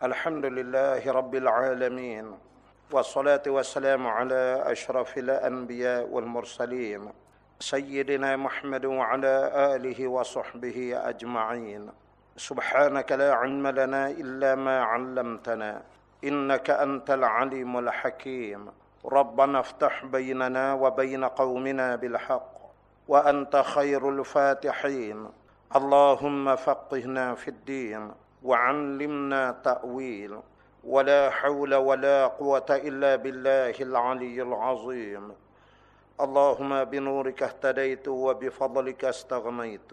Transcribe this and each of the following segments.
الحمد لله رب العالمين والصلاة والسلام على أشرف الأنبياء والمرسلين سيدنا محمد وعلى آله وصحبه أجمعين. سبحانك لا علم لنا إلا ما علمتنا إنك أنت العليم الحكيم. ربنا افتح بيننا وبين قومنا بالحق وأنت خير الفاتحين. اللهم فقهنا في الدين. وعلمنا تأويل ولا حول ولا قوة إلا بالله العلي العظيم اللهم بنورك اهتديت وبفضلك استغنيت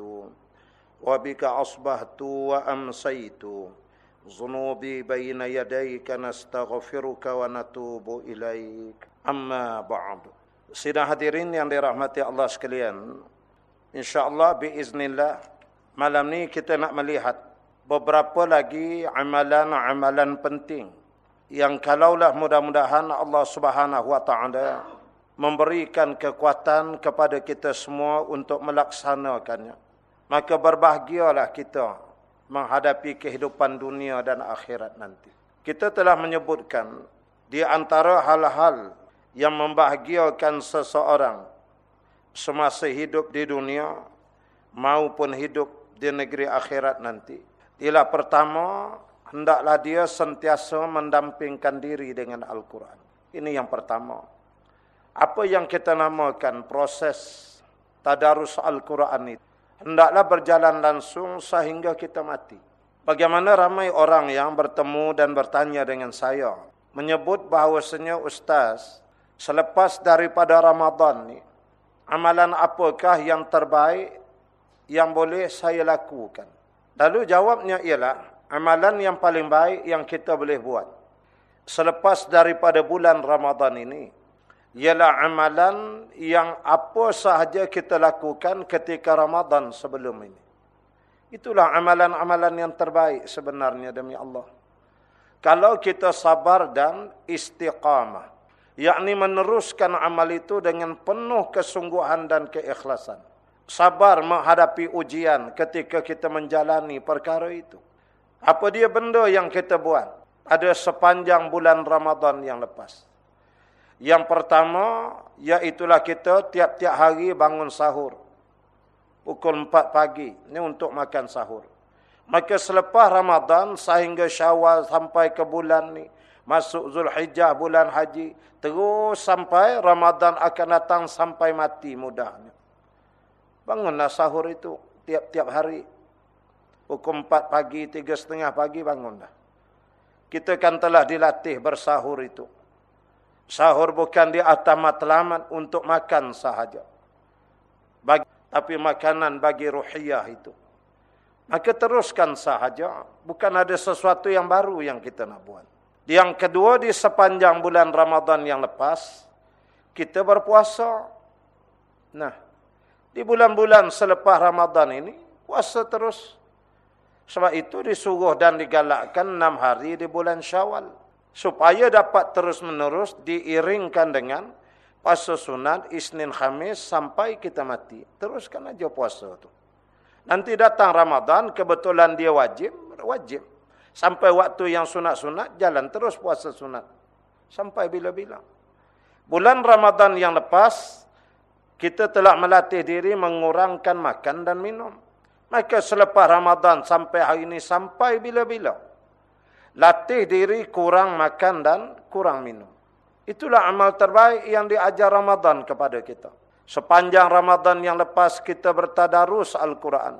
وبك أصبحت وأمسيت ذنوبي بين يديك نستغفرك ونتوب إليك أما بعد Sidang hadirin yang dirahmati Allah sekalian InsyaAllah biiznillah Malam ni kita nak melihat Beberapa lagi amalan-amalan penting Yang kalaulah mudah-mudahan Allah subhanahu wa ta'ala Memberikan kekuatan kepada kita semua untuk melaksanakannya Maka berbahagialah kita menghadapi kehidupan dunia dan akhirat nanti. Kita telah menyebutkan di antara hal-hal yang membahagiakan seseorang semasa hidup di dunia maupun hidup di negeri akhirat nanti. Ialah pertama, hendaklah dia sentiasa mendampingkan diri dengan Al-Quran. Ini yang pertama. Apa yang kita namakan proses tadarus Al-Quran itu hendaklah berjalan langsung sehingga kita mati. Bagaimana ramai orang yang bertemu dan bertanya dengan saya, menyebut bahawasanya ustaz, selepas daripada Ramadan ni, amalan apakah yang terbaik yang boleh saya lakukan? Lalu jawabnya ialah, amalan yang paling baik yang kita boleh buat. Selepas daripada bulan Ramadan ini, ialah amalan yang apa sahaja kita lakukan ketika Ramadan sebelum ini. Itulah amalan-amalan yang terbaik sebenarnya demi Allah. Kalau kita sabar dan istiqamah. Yakni meneruskan amal itu dengan penuh kesungguhan dan keikhlasan. Sabar menghadapi ujian ketika kita menjalani perkara itu. Apa dia benda yang kita buat? Ada sepanjang bulan Ramadan yang lepas. Yang pertama, iaitulah kita tiap-tiap hari bangun sahur. Pukul 4 pagi. Ini untuk makan sahur. Maka selepas Ramadan sehingga syawal sampai ke bulan ni. Masuk Zulhijjah bulan haji. Terus sampai Ramadan akan datang sampai mati mudahnya. Bangunlah sahur itu tiap-tiap hari. Pukul 4 pagi, 3.30 pagi bangunlah. Kita kan telah dilatih bersahur itu. Sahur bukan di atas matlamat untuk makan sahaja. Bagi, tapi makanan bagi ruhiyah itu. Maka teruskan sahaja. Bukan ada sesuatu yang baru yang kita nak buat. Yang kedua di sepanjang bulan Ramadan yang lepas. Kita berpuasa. Nah. Di bulan-bulan selepas Ramadan ini. Puasa terus. Sebab itu disuruh dan digalakkan enam hari di bulan syawal supaya dapat terus-menerus diiringkan dengan puasa sunat Isnin Khamis sampai kita mati. Teruskan aja puasa tu. Nanti datang Ramadan, kebetulan dia wajib, wajib. Sampai waktu yang sunat-sunat, jalan terus puasa sunat. Sampai bila-bila. Bulan Ramadan yang lepas, kita telah melatih diri mengurangkan makan dan minum. Maka selepas Ramadan sampai hari ini, sampai bila-bila. Latih diri kurang makan dan kurang minum. Itulah amal terbaik yang diajar Ramadan kepada kita. Sepanjang Ramadan yang lepas kita bertadarus Al-Quran.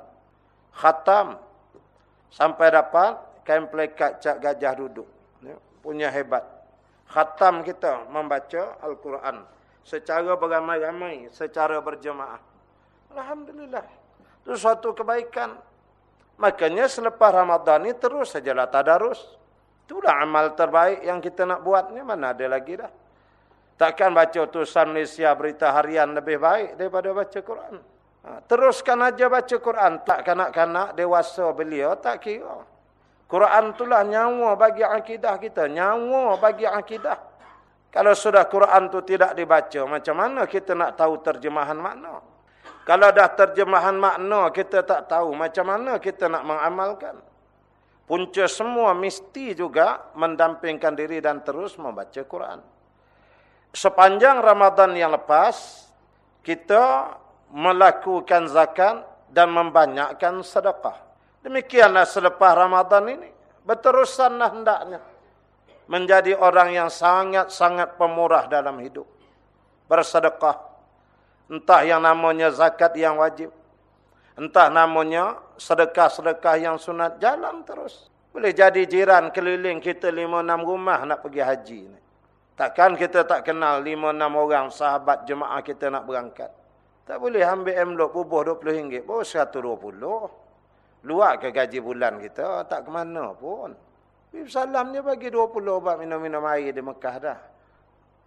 Khatam. Sampai dapat kain pelekat cak gajah duduk. Ya, punya hebat. Khatam kita membaca Al-Quran. Secara beramai-ramai. Secara berjemaah. Alhamdulillah. Itu suatu kebaikan. Makanya selepas Ramadan ini terus sajalah tadarus. Itulah amal terbaik yang kita nak buat ni. Mana ada lagi dah. Takkan baca utusan Malaysia berita harian lebih baik daripada baca Quran. Ha, teruskan aja baca Quran. Tak kanak-kanak dewasa beliau tak kira. Quran itulah nyawa bagi akidah kita. Nyawa bagi akidah. Kalau sudah Quran tu tidak dibaca, macam mana kita nak tahu terjemahan makna? Kalau dah terjemahan makna kita tak tahu, macam mana kita nak mengamalkan? punca semua mesti juga mendampingkan diri dan terus membaca Quran. Sepanjang Ramadan yang lepas, kita melakukan zakat dan membanyakkan sedekah. Demikianlah selepas Ramadan ini. Berterusanlah hendaknya. Menjadi orang yang sangat-sangat pemurah dalam hidup. Bersedekah. Entah yang namanya zakat yang wajib. Entah namanya sedekah-sedekah yang sunat. Jalan terus. Boleh jadi jiran keliling kita lima enam rumah nak pergi haji. Takkan kita tak kenal lima enam orang sahabat jemaah kita nak berangkat. Tak boleh ambil envelope bubuh RM20. Baru RM120. Luar ke gaji bulan kita. Tak ke mana pun. Salam dia bagi RM20 buat minum-minum air di Mekah dah.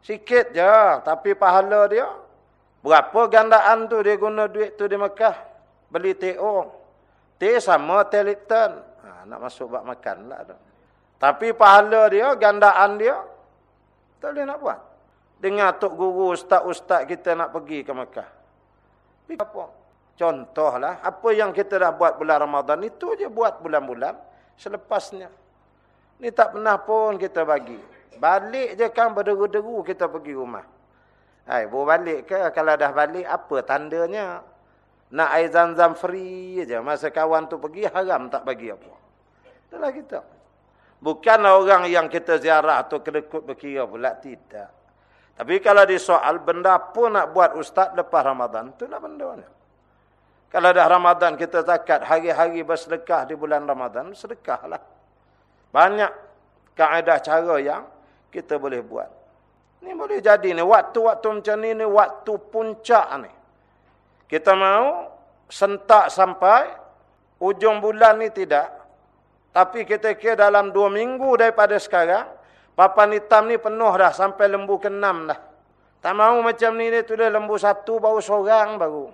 Sikit je. Tapi pahala dia. Berapa gandaan tu dia guna duit tu di Mekah. Beli TO. T sama T Lipton. Ha, nak masuk buat makan lah tu. Tapi pahala dia, gandaan dia. Tak boleh nak buat. Dengar Tok Guru, Ustaz-Ustaz kita nak pergi ke Mekah. Apa? Contohlah, apa yang kita dah buat bulan Ramadan, itu je buat bulan-bulan selepasnya. Ni tak pernah pun kita bagi. Balik je kan berderu-deru kita pergi rumah. Hai, bawa balik ke? Kalau dah balik, apa tandanya? Nak air zam-zam free je. Masa kawan tu pergi, haram tak bagi apa. Itulah kita. Bukanlah orang yang kita ziarah tu kedekut berkira pula. Tidak. Tapi kalau di soal benda pun nak buat ustaz lepas Ramadan, itulah benda ni. Kalau dah Ramadan kita zakat hari-hari bersedekah di bulan Ramadan, sedekahlah. Banyak kaedah cara yang kita boleh buat. Ni boleh jadi ni waktu-waktu macam ni ni waktu puncak ni. Kita mau sentak sampai ujung bulan ni tidak. Tapi kita kira dalam dua minggu daripada sekarang, Papan hitam ni penuh dah sampai lembu keenam dah. Tak mau macam ni dia tulis lembu satu baru seorang baru.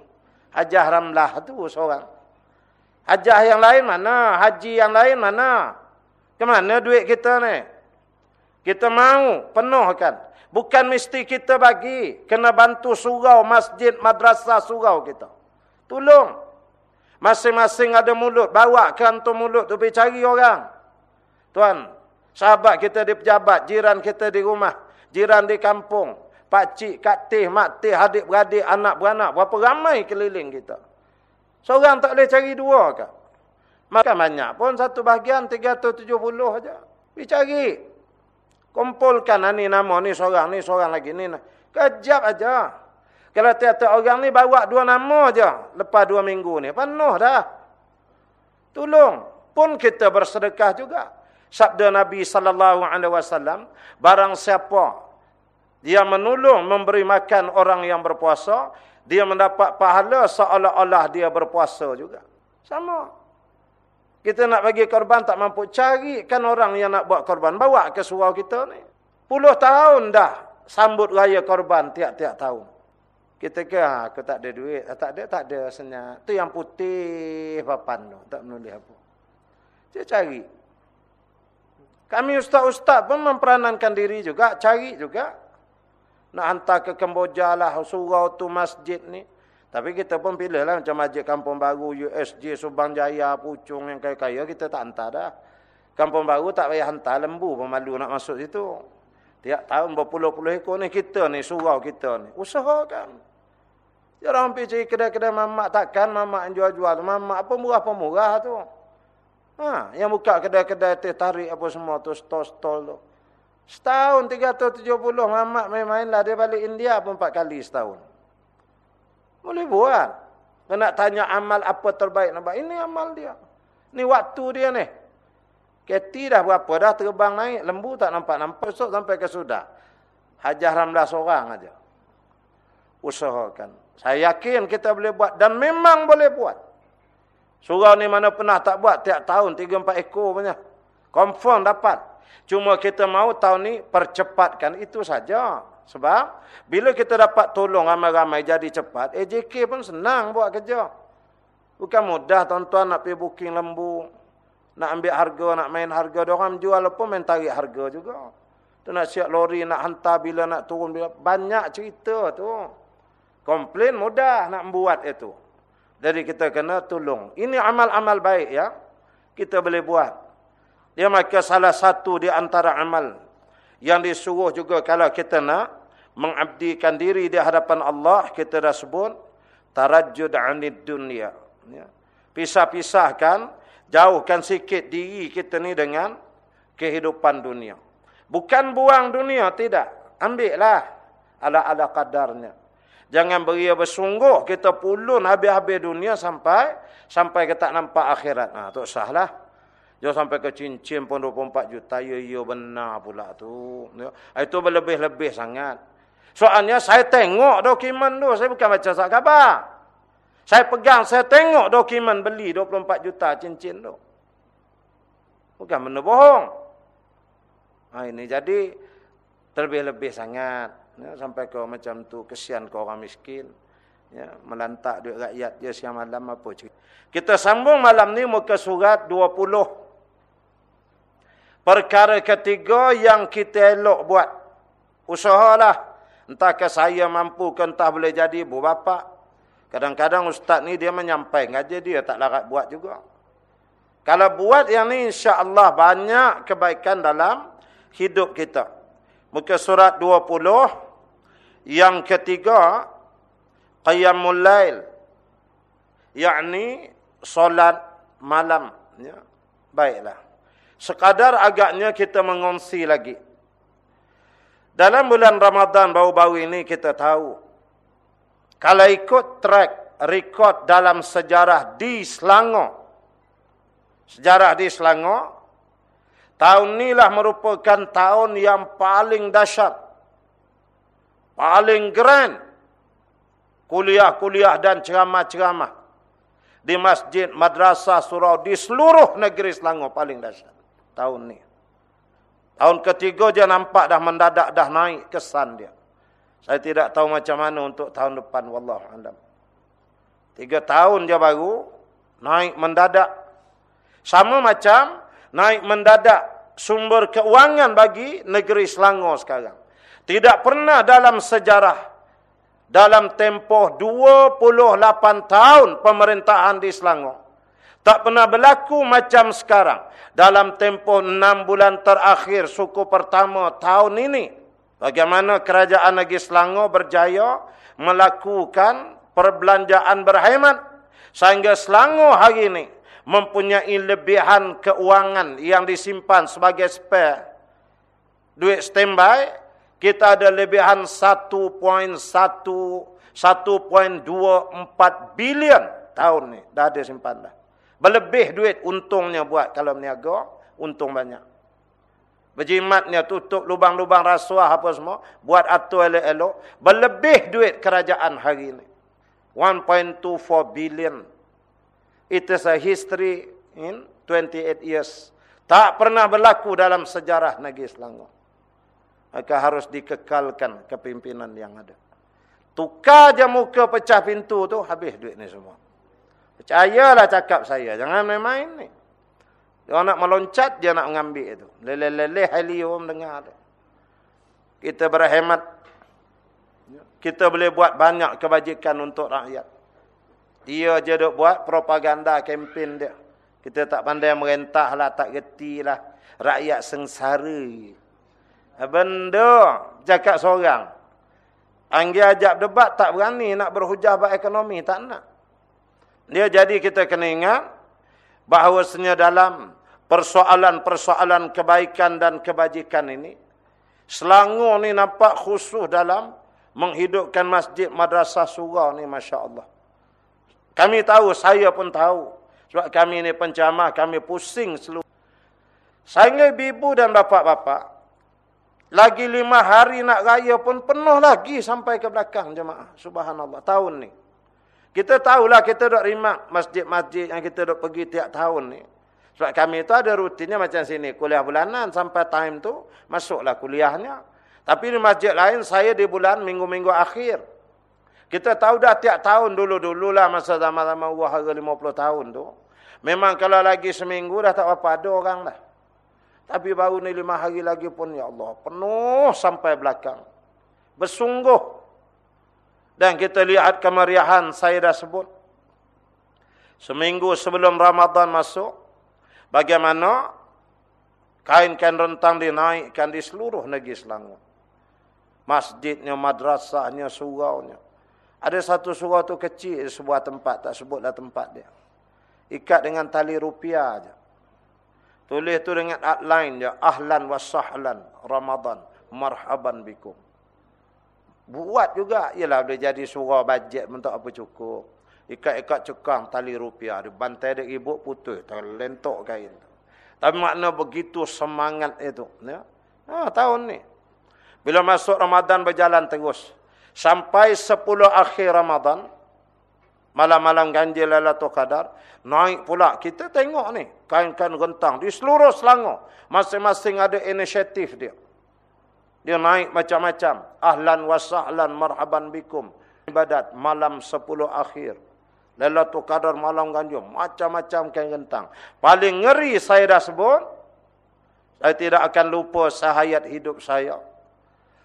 Hajah Ramlah tu seorang. Hajah yang lain mana? Haji yang lain mana? Kemana duit kita ni? Kita mau penuh kan? Bukan mesti kita bagi. Kena bantu surau masjid, madrasah surau kita. Tolong. Masing-masing ada mulut. Bawa kantor mulut tu pergi cari orang. Tuan, Sahabat kita di pejabat, jiran kita di rumah, jiran di kampung, pak cik, kak teh, mak teh, adik beradik, anak beranak, berapa ramai keliling kita. Seorang tak boleh cari dua ke? Maka banyak pun satu bahagian 370 aja. Pergi cari. Kumpulkan ni nama ni seorang ni seorang lagi ni. Kejap aja. Kalau tiap-tiap orang ni bawa dua nama aja lepas dua minggu ni. Penuh dah. Tolong. Pun kita bersedekah juga. Sabda Nabi wasallam, barang siapa dia menolong memberi makan orang yang berpuasa, dia mendapat pahala seolah-olah dia berpuasa juga. Sama. Kita nak bagi korban tak mampu carikan orang yang nak buat korban, bawa ke surau kita ni. Puluh tahun dah sambut raya korban tiap-tiap tahun. Kita ke, ha, aku tak ada duit. Ha, tak ada, tak ada senyap. Tu yang putih papan tu. Tak menulis apa. Dia cari. Kami ustaz-ustaz pun memperanankan diri juga, cari juga. Nak hantar ke Kemboja lah, surau tu masjid ni. Tapi kita pun pilih lah macam masjid Kampung Baru, USJ, Subang Jaya, Pucung yang kaya-kaya, kita tak hantar dah. Kampung Baru tak payah hantar lembu, pemalu nak masuk situ. Tiap tahun berpuluh-puluh ekor ni kita ni, surau kita ni. Usahakan. Jangan pergi kedai-kedai mamak takkan, mamak yang jual-jual. Mamak apa murah-pemurah tu. Ha, yang buka kedai-kedai teh tarik apa semua tu, stol-stol tu. Setahun 370 mamak main-main lah. Dia balik India pun empat kali setahun. Boleh buat. Kena tanya amal apa terbaik buat. Ini amal dia. Ini waktu dia ni. Keti dah berapa dah terbang naik. Lembu tak nampak-nampak. Esok sampai ke sudah. Hajah Ramlah seorang aja. Usahakan. Saya yakin kita boleh buat. Dan memang boleh buat. Surau ni mana pernah tak buat tiap tahun 3-4 ekor punya. Confirm dapat. Cuma kita mau tahun ni percepatkan itu saja. Sebab bila kita dapat tolong ramai-ramai jadi cepat, AJK pun senang buat kerja. Bukan mudah tuan-tuan nak pergi booking lembu. Nak ambil harga, nak main harga. Orang jual pun main tarik harga juga. Tu nak siap lori, nak hantar bila nak turun. Bila. Banyak cerita tu. Komplain mudah nak buat itu. Jadi kita kena tolong. Ini amal-amal baik ya. Kita boleh buat. Dia maka salah satu di antara amal yang disuruh juga kalau kita nak mengabdikan diri di hadapan Allah, kita dah sebut tarajjud anid dunia. Ya. Pisah-pisahkan, jauhkan sikit diri kita ni dengan kehidupan dunia. Bukan buang dunia, tidak. Ambillah ala-ala kadarnya. Jangan beri bersungguh kita pulun habis-habis dunia sampai sampai kita tak nampak akhirat. Nah, tak sahlah. Dia sampai ke cincin pun 24 juta. Ya, ya benar pula tu. Ya. Itu berlebih-lebih sangat. Soalnya saya tengok dokumen tu. Saya bukan baca saat khabar. Saya pegang, saya tengok dokumen beli 24 juta cincin tu. Bukan benda bohong. Nah, ini jadi terlebih-lebih sangat. Ya, sampai kau macam tu kesian kau orang miskin. Ya, melantak duit rakyat dia siang malam apa cerita. Kita sambung malam ni muka surat 20. Perkara ketiga yang kita elok buat. Usahalah. Entahkah saya mampu ke entah boleh jadi ibu bapa. Kadang-kadang ustaz ni dia menyampaikan aja dia tak larat buat juga. Kalau buat yang ni insya Allah banyak kebaikan dalam hidup kita. Muka surat 20. Yang ketiga. Qiyamul lail. Yakni solat malam. Ya. Baiklah. Sekadar agaknya kita mengongsi lagi. Dalam bulan Ramadan baru-baru ini kita tahu. Kalau ikut track rekod dalam sejarah di Selangor. Sejarah di Selangor. Tahun inilah merupakan tahun yang paling dahsyat. Paling grand. Kuliah-kuliah dan ceramah-ceramah. Di masjid, madrasah, surau. Di seluruh negeri Selangor paling dahsyat tahun ni. Tahun ketiga dia nampak dah mendadak dah naik kesan dia. Saya tidak tahu macam mana untuk tahun depan. Wallahualam. Tiga tahun dia baru naik mendadak. Sama macam naik mendadak sumber keuangan bagi negeri Selangor sekarang. Tidak pernah dalam sejarah. Dalam tempoh 28 tahun pemerintahan di Selangor. Tak pernah berlaku macam sekarang. Dalam tempoh enam bulan terakhir suku pertama tahun ini. Bagaimana kerajaan negeri Selangor berjaya melakukan perbelanjaan berhemat. Sehingga Selangor hari ini mempunyai lebihan keuangan yang disimpan sebagai spare. Duit standby, kita ada lebihan 1.1, 1.24 bilion tahun ni. Dah ada simpan dah. Berlebih duit untungnya buat kalau meniaga, untung banyak. Berjimatnya tutup lubang-lubang rasuah apa semua, buat atur elok-elok, berlebih duit kerajaan hari ini. 1.24 billion. It is a history in 28 years. Tak pernah berlaku dalam sejarah negeri Selangor. Maka harus dikekalkan kepimpinan yang ada. Tukar je muka pecah pintu tu, habis duit ni semua. Percayalah cakap saya. Jangan main-main ni. Dia nak meloncat, dia nak mengambil itu. Lele-lele helium dengar. Kita berhemat. Kita boleh buat banyak kebajikan untuk rakyat. Dia je duk buat propaganda kempen dia. Kita tak pandai merentah lah, tak geti lah. Rakyat sengsara. Benda, cakap seorang. Anggi ajak debat, tak berani nak berhujah buat ekonomi, tak nak. Dia jadi kita kena ingat bahawasanya dalam persoalan-persoalan kebaikan dan kebajikan ini Selangor ni nampak khusus dalam menghidupkan masjid madrasah surau ni masya-Allah. Kami tahu, saya pun tahu. Sebab kami ni pencamah, kami pusing seluruh. Sehingga ibu dan bapak-bapak, lagi lima hari nak raya pun penuh lagi sampai ke belakang jemaah. Subhanallah, tahun ni. Kita tahulah kita dok rimak masjid-masjid yang kita dok pergi tiap tahun ni. Sebab kami tu ada rutinnya macam sini. Kuliah bulanan sampai time tu masuklah kuliahnya. Tapi di masjid lain saya di bulan minggu-minggu akhir. Kita tahu dah tiap tahun dulu-dulu lah masa zaman-zaman Allah harga 50 tahun tu. Memang kalau lagi seminggu dah tak apa ada orang dah. Tapi baru ni lima hari lagi pun ya Allah. Penuh sampai belakang. Bersungguh dan kita lihat kemeriahan saya dah sebut. Seminggu sebelum Ramadan masuk. Bagaimana Kain-kain rentang dinaikkan di seluruh negeri Selangor. Masjidnya, madrasahnya, suraunya. Ada satu surau tu kecil sebuah tempat, tak sebutlah tempat dia. Ikat dengan tali rupiah aja. Tulis tu dengan outline dia, ahlan wa sahlan Ramadan, marhaban bikum. Buat juga, ialah boleh jadi surau bajet untuk apa cukup. Ikat-ikat cekang tali rupiah, dia bantai dia ibu putus, terlentok kain. Tapi makna begitu semangat itu. Ya? Ha, tahun ni. Bila masuk Ramadan berjalan terus. Sampai 10 akhir Ramadan. Malam-malam ganjil Lailatul Qadar. Naik pula. Kita tengok ni. Kain-kain rentang. Di seluruh Selangor. Masing-masing ada inisiatif dia. Dia naik macam-macam. Ahlan wa sahlan marhaban bikum. Ibadat malam 10 akhir. Lailatul Qadar malam ganjil, macam-macam kain rentang. Paling ngeri saya dah sebut, saya tidak akan lupa sehayat hidup saya.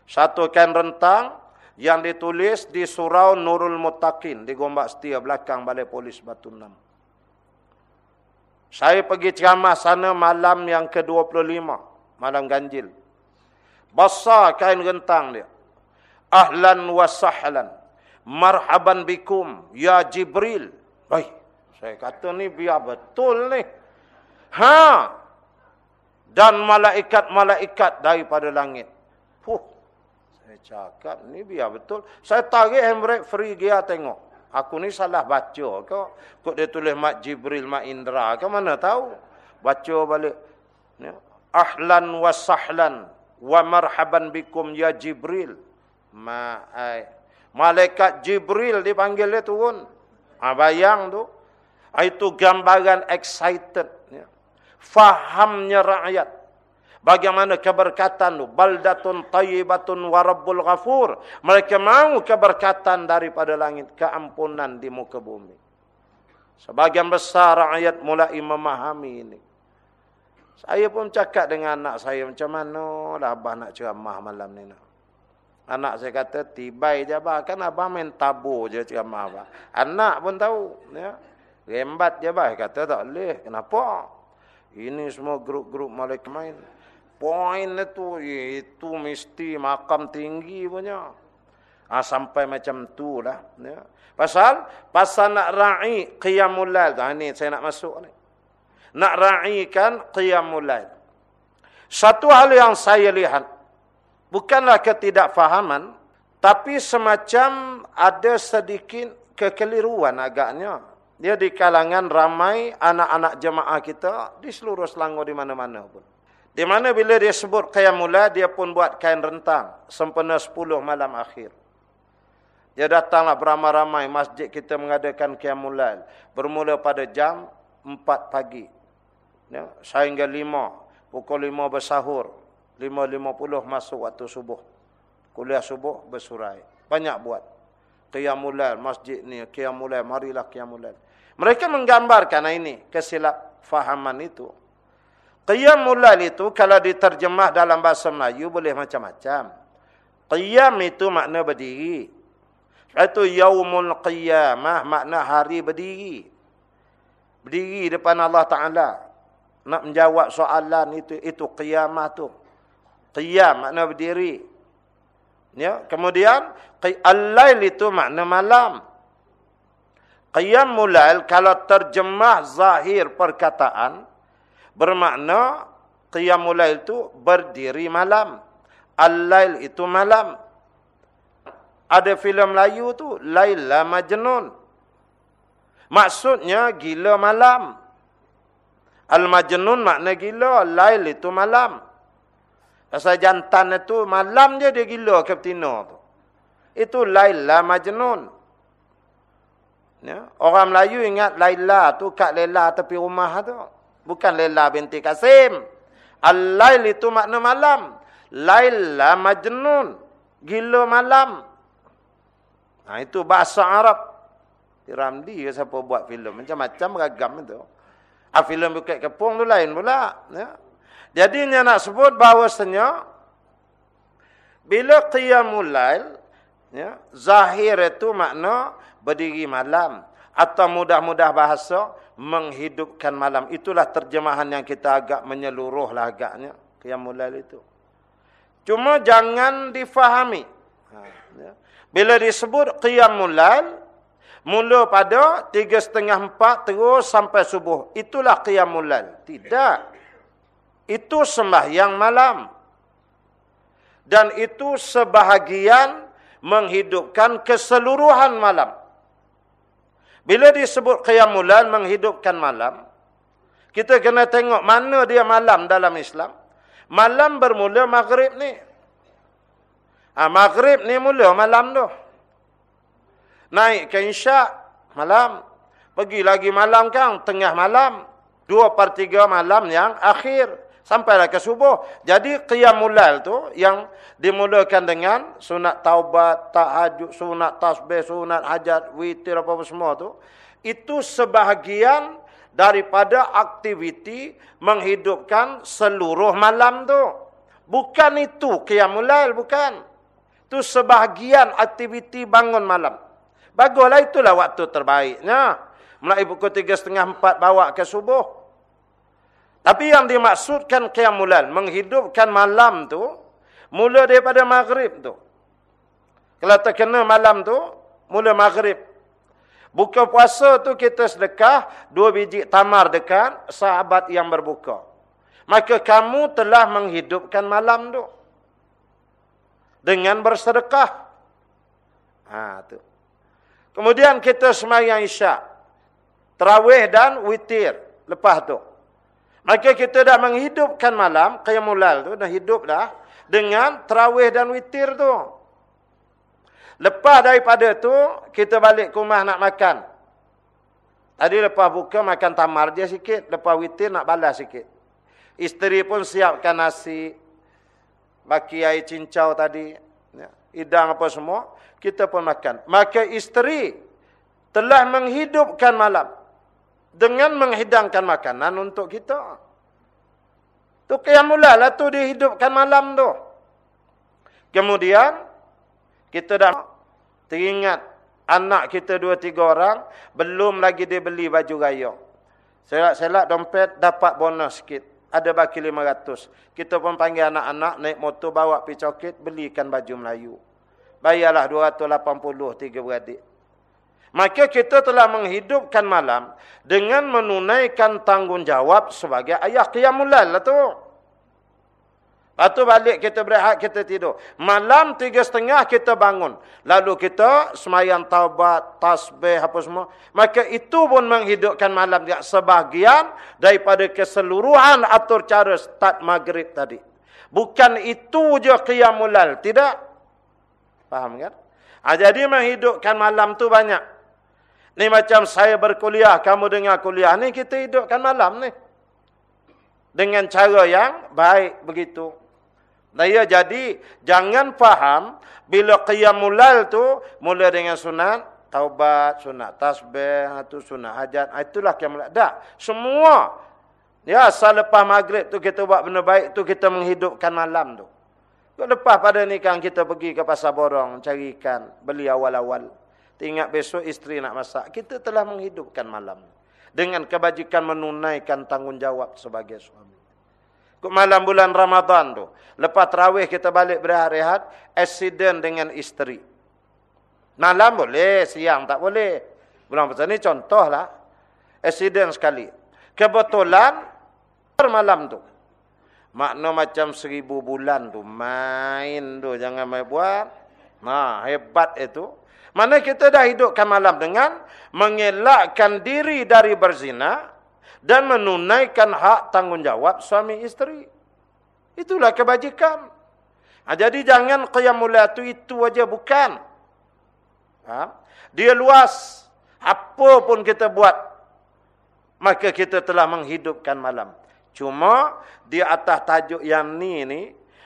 Satu kain rentang yang ditulis di surau Nurul Mutakin di Gombak Setia belakang Balai Polis Batu Enam. Saya pergi ceramah sana malam yang ke-25, malam ganjil. Besar kain rentang dia. Ahlan wa sahlan marhaban bikum ya Jibril. Baik. Saya kata ni biar betul ni. Ha. Dan malaikat-malaikat daripada langit. Huh. Saya cakap ni biar betul. Saya tarik handbrake free dia tengok. Aku ni salah baca ke? Kok dia tulis Mak Jibril, Mak Indra ke? Mana tahu? Baca balik. Ya. Ahlan wa sahlan wa marhaban bikum ya Jibril. Ma'ai. Malaikat Jibril dipanggil dia turun. Ha, bayang tu. Ha, itu gambaran excited. Ya. Fahamnya rakyat. Bagaimana keberkatan tu. Baldatun tayyibatun warabbul ghafur. Mereka mahu keberkatan daripada langit. Keampunan di muka bumi. Sebagian besar rakyat mulai memahami ini. Saya pun cakap dengan anak saya macam mana lah abah nak ceramah malam ni nak. Anak saya kata, tibai je abah. Kan abah main tabu je ceramah abah. Anak pun tahu. Ya. Rembat je abah. Kata tak boleh. Kenapa? Ini semua grup-grup malaikat main. Poin itu, itu mesti makam tinggi punya. Ha, sampai macam tu lah. Ya. Pasal, pasal nak ra'i qiyamul lail. Ha, ini saya nak masuk ni. Nak ra'ikan qiyamul lail. Satu hal yang saya lihat bukanlah ketidakfahaman tapi semacam ada sedikit kekeliruan agaknya. Dia di kalangan ramai anak-anak jemaah kita di seluruh Selangor di mana-mana pun. Di mana bila dia sebut qiyamul dia pun buat kain rentang sempena 10 malam akhir. Dia datanglah beramai-ramai masjid kita mengadakan qiyamul bermula pada jam 4 pagi ya sehingga 5 pukul 5 bersahur 5.50 masuk waktu subuh. Kuliah subuh bersurai. Banyak buat. Qiyamulail masjid ni. Qiyamulail. Marilah Qiyamulail. Mereka menggambarkan ini. Kesilap fahaman itu. Qiyamulail itu kalau diterjemah dalam bahasa Melayu boleh macam-macam. Qiyam itu makna berdiri. Itu yaumul qiyamah makna hari berdiri. Berdiri depan Allah Ta'ala. Nak menjawab soalan itu. Itu qiyamah tu. Qiyam makna berdiri. Ya, kemudian al-lail itu makna malam. Qiyamul lail kalau terjemah zahir perkataan bermakna qiyamul lail itu berdiri malam. Al-lail itu malam. Ada filem Melayu tu Laila Majnun. Maksudnya gila malam. Al-Majnun makna gila, Lail itu malam. Pasal jantan itu malam je dia gila ke betina tu. Itu Laila Majnun. Ya. Orang Melayu ingat Laila tu kat Laila tepi rumah tu. Bukan Laila binti Kasim. Al-Lail itu makna malam. Laila Majnun. Gila malam. Nah itu bahasa Arab. Ramli ke siapa buat filem. Macam-macam beragam itu. Ah, filem Bukit Kepung tu lain pula. Ya. Jadi dia nak sebut bahawasanya bila qiyamul lail ya zahir itu makna berdiri malam atau mudah-mudah bahasa menghidupkan malam. Itulah terjemahan yang kita agak menyeluruh lah agaknya. Qiyamul Lail itu. Cuma jangan difahami. Ha, ya. Bila disebut Qiyamul Lail, mula pada tiga setengah empat terus sampai subuh. Itulah Qiyamul Lail. Tidak. Itu sembahyang malam. Dan itu sebahagian menghidupkan keseluruhan malam. Bila disebut Qiyamul Lail menghidupkan malam, kita kena tengok mana dia malam dalam Islam. Malam bermula maghrib ni. Ha, maghrib ni mula malam tu. Naik ke isyak, malam. Pergi lagi malam kan, tengah malam. Dua per tiga malam yang akhir. Sampailah ke subuh. Jadi qiyamul lail tu yang dimulakan dengan sunat taubat, tahajud, sunat tasbih, sunat hajat, witir apa-apa semua tu. Itu sebahagian daripada aktiviti menghidupkan seluruh malam tu. Bukan itu qiyamul lail, bukan. Itu sebahagian aktiviti bangun malam. Baguslah itulah waktu terbaiknya. Mulai pukul tiga setengah empat bawa ke subuh. Tapi yang dimaksudkan qiyamul lail, menghidupkan malam tu, mula daripada maghrib tu. Kalau terkena malam tu, mula maghrib. Buka puasa tu kita sedekah dua biji tamar dekat sahabat yang berbuka. Maka kamu telah menghidupkan malam tu. Dengan bersedekah. Ha, tu. Kemudian kita semayang isyak. Terawih dan witir. Lepas tu. Maka kita dah menghidupkan malam. Qiyamulal tu dah hidup dah. Dengan terawih dan witir tu. Lepas daripada tu, kita balik ke rumah nak makan. Tadi lepas buka, makan tamar dia sikit. Lepas witir, nak balas sikit. Isteri pun siapkan nasi. Baki air cincau tadi. Ya, idang apa semua. Kita pun makan. Maka isteri telah menghidupkan malam. Dengan menghidangkan makanan untuk kita. Tu mula lah tu dihidupkan malam tu. Kemudian, kita dah Teringat anak kita dua tiga orang, belum lagi dia beli baju raya. Selak-selak dompet dapat bonus sikit. Ada baki lima ratus. Kita pun panggil anak-anak naik motor bawa pergi cokit, belikan baju Melayu. Bayarlah dua ratus lapan puluh tiga beradik. Maka kita telah menghidupkan malam dengan menunaikan tanggungjawab sebagai ayah qiyamulal lah tu. Tu balik kita berehat, kita tidur. Malam tiga setengah kita bangun. Lalu kita semayang taubat, tasbih, apa semua. Maka itu pun menghidupkan malam dia sebahagian daripada keseluruhan atur cara start maghrib tadi. Bukan itu je qiyamulal. Tidak. Faham kan? Ha, jadi menghidupkan malam tu banyak. Ni macam saya berkuliah, kamu dengar kuliah ni, kita hidupkan malam ni. Dengan cara yang baik begitu. Nah ya jadi jangan faham bila qiyamul lail tu mula dengan sunat taubat, sunat tasbih, itu sunat hajat, ah, itulah qiyamul lail. Dah, semua ya selepas maghrib tu kita buat benda baik tu kita menghidupkan malam tu. Lepas pada ni kan kita pergi ke pasar borong cari ikan, beli awal-awal. Ingat besok isteri nak masak, kita telah menghidupkan malam dengan kebajikan menunaikan tanggungjawab sebagai suami malam bulan Ramadan tu. Lepas terawih kita balik berehat-rehat, accident dengan isteri. Malam boleh, siang tak boleh. Bulan puasa ni contohlah. Accident sekali. Kebetulan malam tu. Makna macam seribu bulan tu. Main tu, jangan main buat. Nah, hebat itu. Mana kita dah hidupkan malam dengan mengelakkan diri dari berzina dan menunaikan hak tanggungjawab suami isteri. Itulah kebajikan. Ha, jadi jangan qiyamul itu itu aja bukan. Ha? Dia luas. Apa pun kita buat maka kita telah menghidupkan malam. Cuma di atas tajuk yang ni ni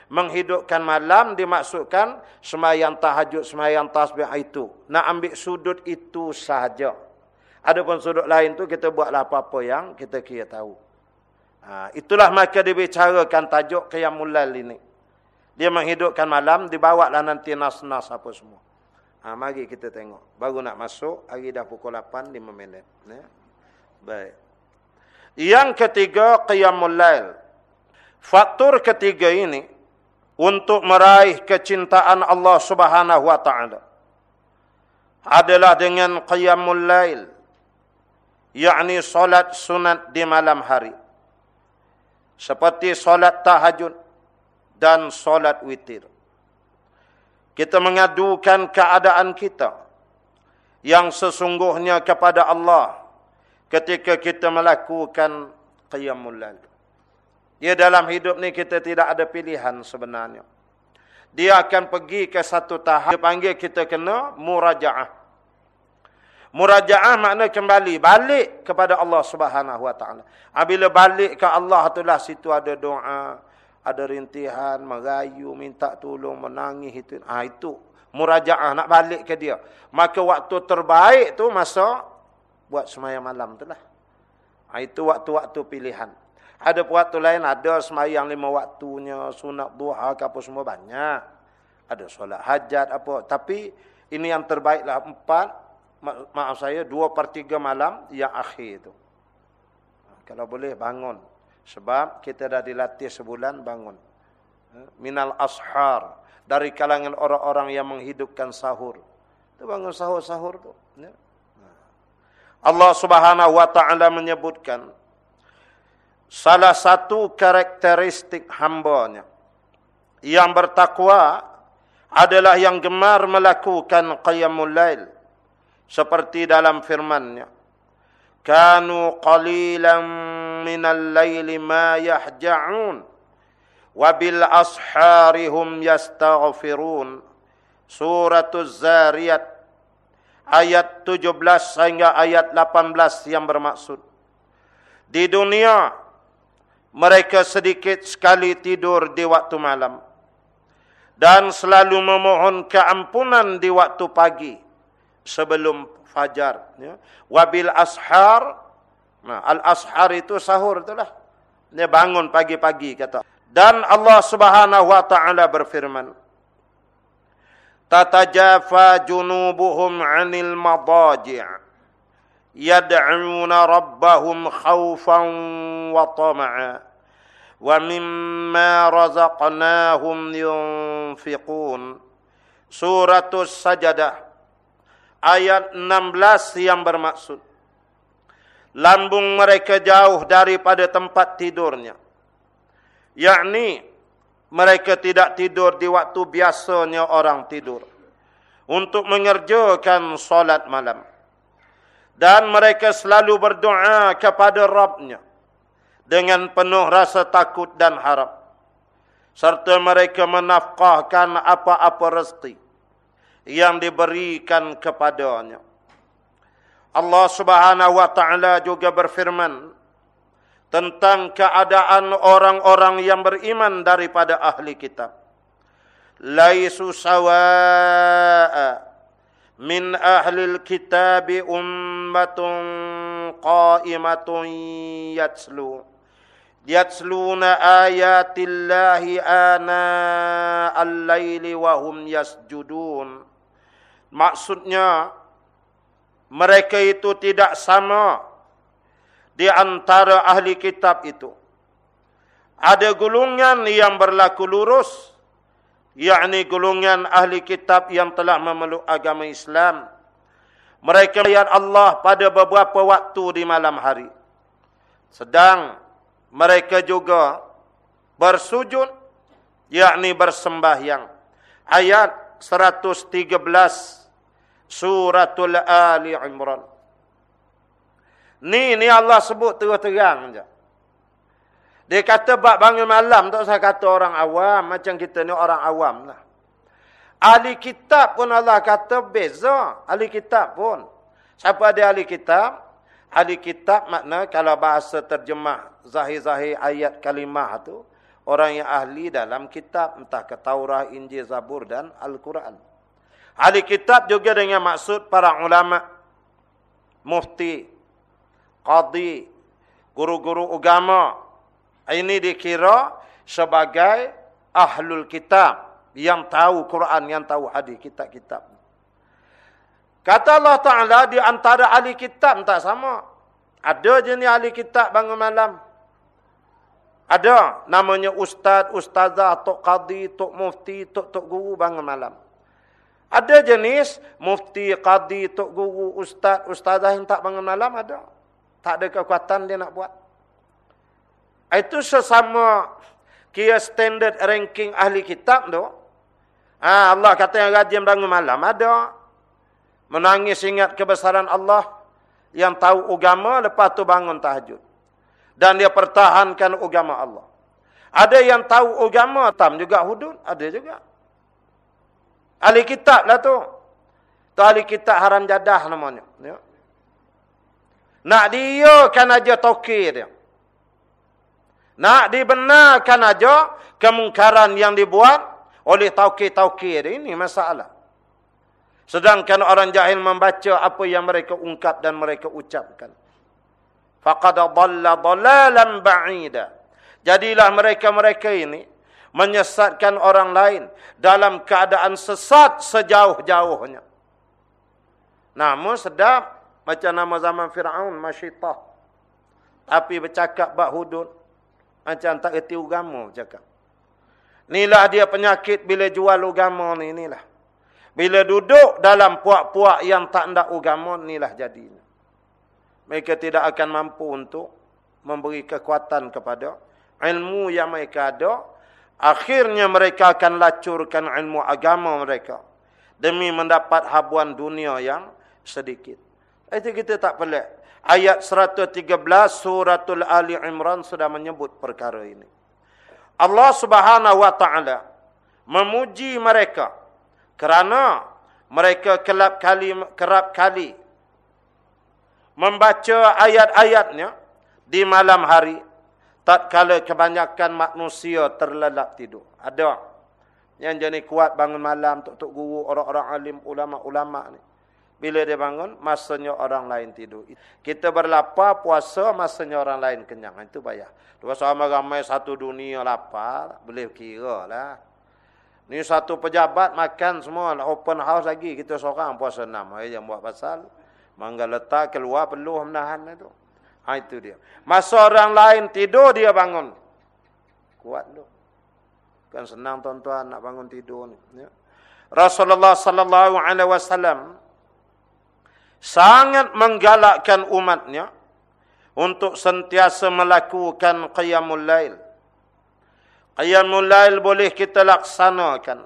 menghidupkan malam dimaksudkan semayang tahajud, semayang tasbih itu. Nak ambil sudut itu sahaja. Adapun sudut lain tu kita buatlah apa-apa yang kita kira tahu. Ha, itulah maka dibicarakan tajuk Qiyamul Lail ini. Dia menghidupkan malam, dibawalah nanti nas-nas apa semua. Ha, mari kita tengok. Baru nak masuk, hari dah pukul 8, 5 minit. Ya. Baik. Yang ketiga, Qiyamul Lail. Faktor ketiga ini, untuk meraih kecintaan Allah subhanahu wa ta'ala. Adalah dengan Qiyamul Lail. yakni solat sunat di malam hari. Seperti solat tahajud dan solat witir kita mengadukan keadaan kita yang sesungguhnya kepada Allah ketika kita melakukan qiyamul lail. Dia dalam hidup ni kita tidak ada pilihan sebenarnya. Dia akan pergi ke satu tahap dia panggil kita kena murajaah. Murajaah makna kembali balik kepada Allah Subhanahu wa taala. Apabila balik ke Allah itulah situ ada doa, ada rintihan, merayu, minta tolong, menangis itu. Ah itu murajaah nak balik ke dia. Maka waktu terbaik tu masa buat semayang malam tu lah. Ha, itu waktu-waktu pilihan. Ada waktu lain ada semayang lima waktunya, sunat duha apa semua banyak. Ada solat hajat apa. Tapi ini yang terbaiklah empat, ma maaf saya, dua per tiga malam yang akhir itu. Kalau boleh bangun. Sebab kita dah dilatih sebulan bangun. Ha? Minal ashar. Dari kalangan orang-orang yang menghidupkan sahur. Itu bangun sahur-sahur tu. Ya. Allah Subhanahu wa taala menyebutkan salah satu karakteristik hamba-Nya yang bertakwa adalah yang gemar melakukan qiyamul lail seperti dalam firman-Nya kanu qalilan minal laili ma yahja'un wabil asharihum yastaghfirun. Surah az-zariyat ayat 17 sehingga ayat 18 yang bermaksud di dunia mereka sedikit sekali tidur di waktu malam dan selalu memohon keampunan di waktu pagi sebelum fajar ya wabil ashar Nah, Al-Ashar itu sahur itulah. Dia bangun pagi-pagi kata. Dan Allah Subhanahu wa taala berfirman. Tatajafa junubuhum 'anil madaji' yad'una rabbahum khaufan wa tama'a wa mimma razaqnahum yunfiqun. Suratul Sajadah ayat 16 yang bermaksud lambung mereka jauh daripada tempat tidurnya. Yakni mereka tidak tidur di waktu biasanya orang tidur untuk mengerjakan solat malam. Dan mereka selalu berdoa kepada Rabbnya dengan penuh rasa takut dan harap. Serta mereka menafkahkan apa-apa rezeki yang diberikan kepadanya. Allah Subhanahu wa taala juga berfirman tentang keadaan orang-orang yang beriman daripada ahli kitab. Laisu sawaa min ahli kitab ummatun qa'imatun yatslu yatsluna ayatillahi ana al-laili wa hum yasjudun. Maksudnya mereka itu tidak sama di antara ahli kitab itu. Ada gulungan yang berlaku lurus, yakni gulungan ahli kitab yang telah memeluk agama Islam. Mereka melihat Allah pada beberapa waktu di malam hari. Sedang mereka juga bersujud, yakni bersembahyang. Ayat 113 Suratul Ali Imran. Ni ni Allah sebut terang-terang je. Dia kata bab bangun malam tak usah kata orang awam macam kita ni orang awam lah. Ahli kitab pun Allah kata beza. Ahli kitab pun. Siapa ada ahli kitab? Ahli kitab makna kalau bahasa terjemah zahir-zahir ayat kalimah tu. Orang yang ahli dalam kitab. Entah ke Taurah, Injil, Zabur dan Al-Quran. Ahli kitab juga dengan maksud para ulama, mufti, qadi, guru-guru agama. Ini dikira sebagai ahlul kitab yang tahu Quran, yang tahu hadis kitab-kitab. Kata Allah Ta'ala di antara ahli kitab tak sama. Ada je ni ahli kitab bangun malam. Ada namanya ustaz, ustazah, tok qadi, tok mufti, tok tok guru bangun malam. Ada jenis mufti, qadi, tok guru, ustaz, ustazah yang tak bangun malam ada. Tak ada kekuatan dia nak buat. Itu sesama kira standard ranking ahli kitab tu. Ha, Allah kata yang rajin bangun malam ada. Menangis ingat kebesaran Allah. Yang tahu agama lepas tu bangun tahajud. Dan dia pertahankan agama Allah. Ada yang tahu agama tam juga hudud. Ada juga. Ahli kitab lah tu. Tu ahli kitab haram jadah namanya. Ya. Nak dia kan aja tokir dia. Nak dibenarkan aja kemungkaran yang dibuat oleh taukir-taukir ini masalah. Sedangkan orang jahil membaca apa yang mereka ungkap dan mereka ucapkan. Faqad dhalla dhalalan ba'ida. Jadilah mereka-mereka ini menyesatkan orang lain dalam keadaan sesat sejauh-jauhnya. Namun sedap macam nama zaman Firaun Masyitah. Tapi bercakap bab hudud macam tak erti agama bercakap. Inilah dia penyakit bila jual agama ni inilah. Bila duduk dalam puak-puak yang tak nak agama, inilah jadinya. Mereka tidak akan mampu untuk memberi kekuatan kepada ilmu yang mereka ada. Akhirnya mereka akan lacurkan ilmu agama mereka. Demi mendapat habuan dunia yang sedikit. Itu kita tak pelik. Ayat 113 suratul Ali Imran sudah menyebut perkara ini. Allah subhanahu wa ta'ala memuji mereka kerana mereka kelap kali kerap kali membaca ayat-ayatnya di malam hari tatkala kebanyakan manusia terlelap tidur. Ada yang jadi kuat bangun malam tok-tok guru orang-orang alim ulama-ulama ni. Bila dia bangun, masanya orang lain tidur. Kita berlapar, puasa, masanya orang lain kenyang. Itu bayar. Dua sama ramai satu dunia lapar, boleh kira lah. Ni satu pejabat makan semua open house lagi kita seorang puasa enam. Yang buat pasal mangga letak keluar peluh menahan itu. Ha itu dia. Masa orang lain tidur dia bangun. Kuat tu. Kan senang tuan-tuan nak bangun tidur ni, ya. Rasulullah sallallahu alaihi wasallam sangat menggalakkan umatnya untuk sentiasa melakukan qiyamul lail Qiyamul lail boleh kita laksanakan.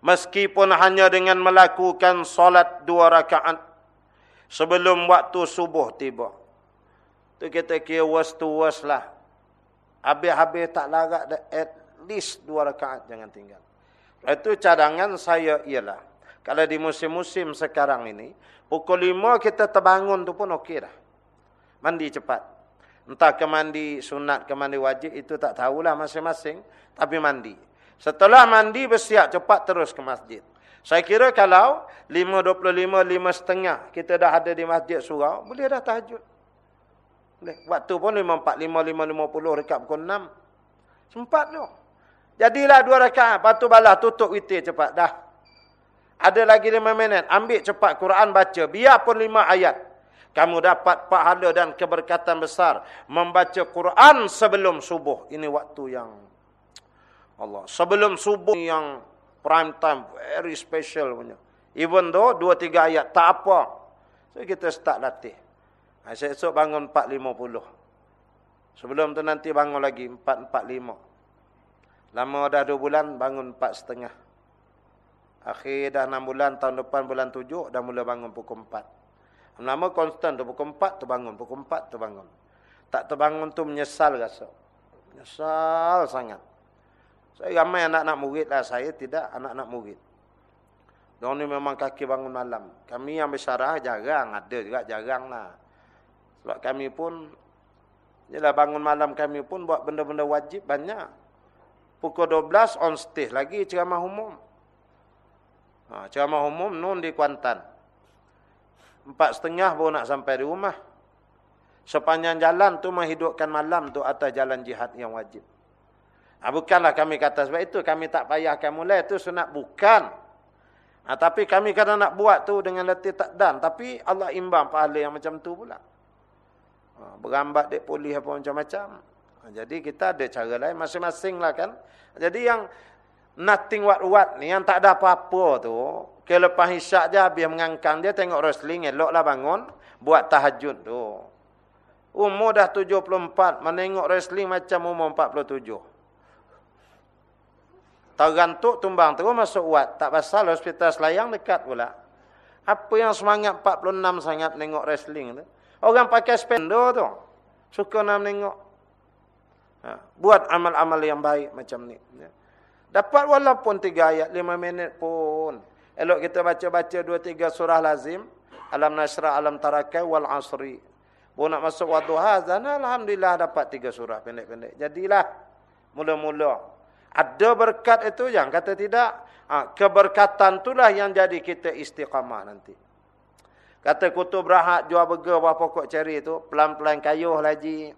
Meskipun hanya dengan melakukan solat dua rakaat. Sebelum waktu subuh tiba. Itu kita kira was to was lah. Habis-habis tak larat at least dua rakaat jangan tinggal. Itu cadangan saya ialah. Kalau di musim-musim sekarang ini. Pukul lima kita terbangun tu pun okey dah. Mandi cepat. Entah ke mandi sunat ke mandi wajib itu tak tahulah masing-masing. Tapi mandi. Setelah mandi bersiap cepat terus ke masjid. Saya kira kalau 5.25, 5.30 kita dah ada di masjid surau. Boleh dah tahajud. Boleh. Waktu pun 5.45, 5.50 rekat pukul 6. Sempat tu. Jadilah dua rekat. Lepas tu balas tutup witir cepat. Dah. Ada lagi 5 minit. Ambil cepat Quran baca. Biarpun 5 ayat kamu dapat pahala dan keberkatan besar membaca Quran sebelum subuh. Ini waktu yang Allah. Sebelum subuh yang prime time very special punya. Even though dua tiga ayat tak apa. So kita start latih. Esok bangun 4.50. Sebelum tu nanti bangun lagi 4.45. Lama dah dua bulan bangun 4.30. Akhir dah enam bulan tahun depan bulan tujuh dah mula bangun pukul 4. Nama konstan tu pukul 4 terbangun, pukul 4 terbangun. Tak terbangun tu menyesal rasa. Menyesal sangat. Saya ramai anak-anak murid lah, saya tidak anak-anak murid. Mereka ni memang kaki bangun malam. Kami yang bersyarah jarang, ada juga jarang lah. Sebab kami pun, jelah bangun malam kami pun buat benda-benda wajib banyak. Pukul 12 on stage lagi ceramah umum. Ha, ceramah umum nun di Kuantan. Empat setengah baru nak sampai di rumah. Sepanjang jalan tu menghidupkan malam tu atas jalan jihad yang wajib. Ha, bukanlah kami kata sebab itu kami tak payahkan mulai. Itu sunat bukan. Ha, tapi kami kadang nak buat tu dengan letih tak dan. Tapi Allah imbang pahala yang macam tu pula. Ha, berambat dek polis apa macam-macam. Ha, jadi kita ada cara lain masing-masing lah kan. Jadi yang nothing what-what ni yang tak ada apa-apa tu. Kelepas isyak je habis mengangkang dia tengok wrestling. Eloklah bangun. Buat tahajud tu. Umur dah 74. Menengok wrestling macam umur 47. Terantuk tumbang terus masuk wat. Tak pasal hospital selayang dekat pula. Apa yang semangat 46 sangat tengok wrestling tu. Orang pakai spendo tu. Suka nak tengok. Ha. Buat amal-amal yang baik macam ni. Ya. Dapat walaupun 3 ayat 5 minit pun. Elok kita baca-baca 2-3 surah lazim. Alam nasrah, alam tarakai, wal asri. Pun nak masuk waktu hazan. Alhamdulillah dapat 3 surah pendek-pendek. Jadilah. Mula-mula. Ada berkat itu yang kata tidak. Ha, keberkatan itulah yang jadi kita istiqamah nanti. Kata kutub rahat jual burger buah pokok ceri itu. Pelan-pelan kayuh lagi.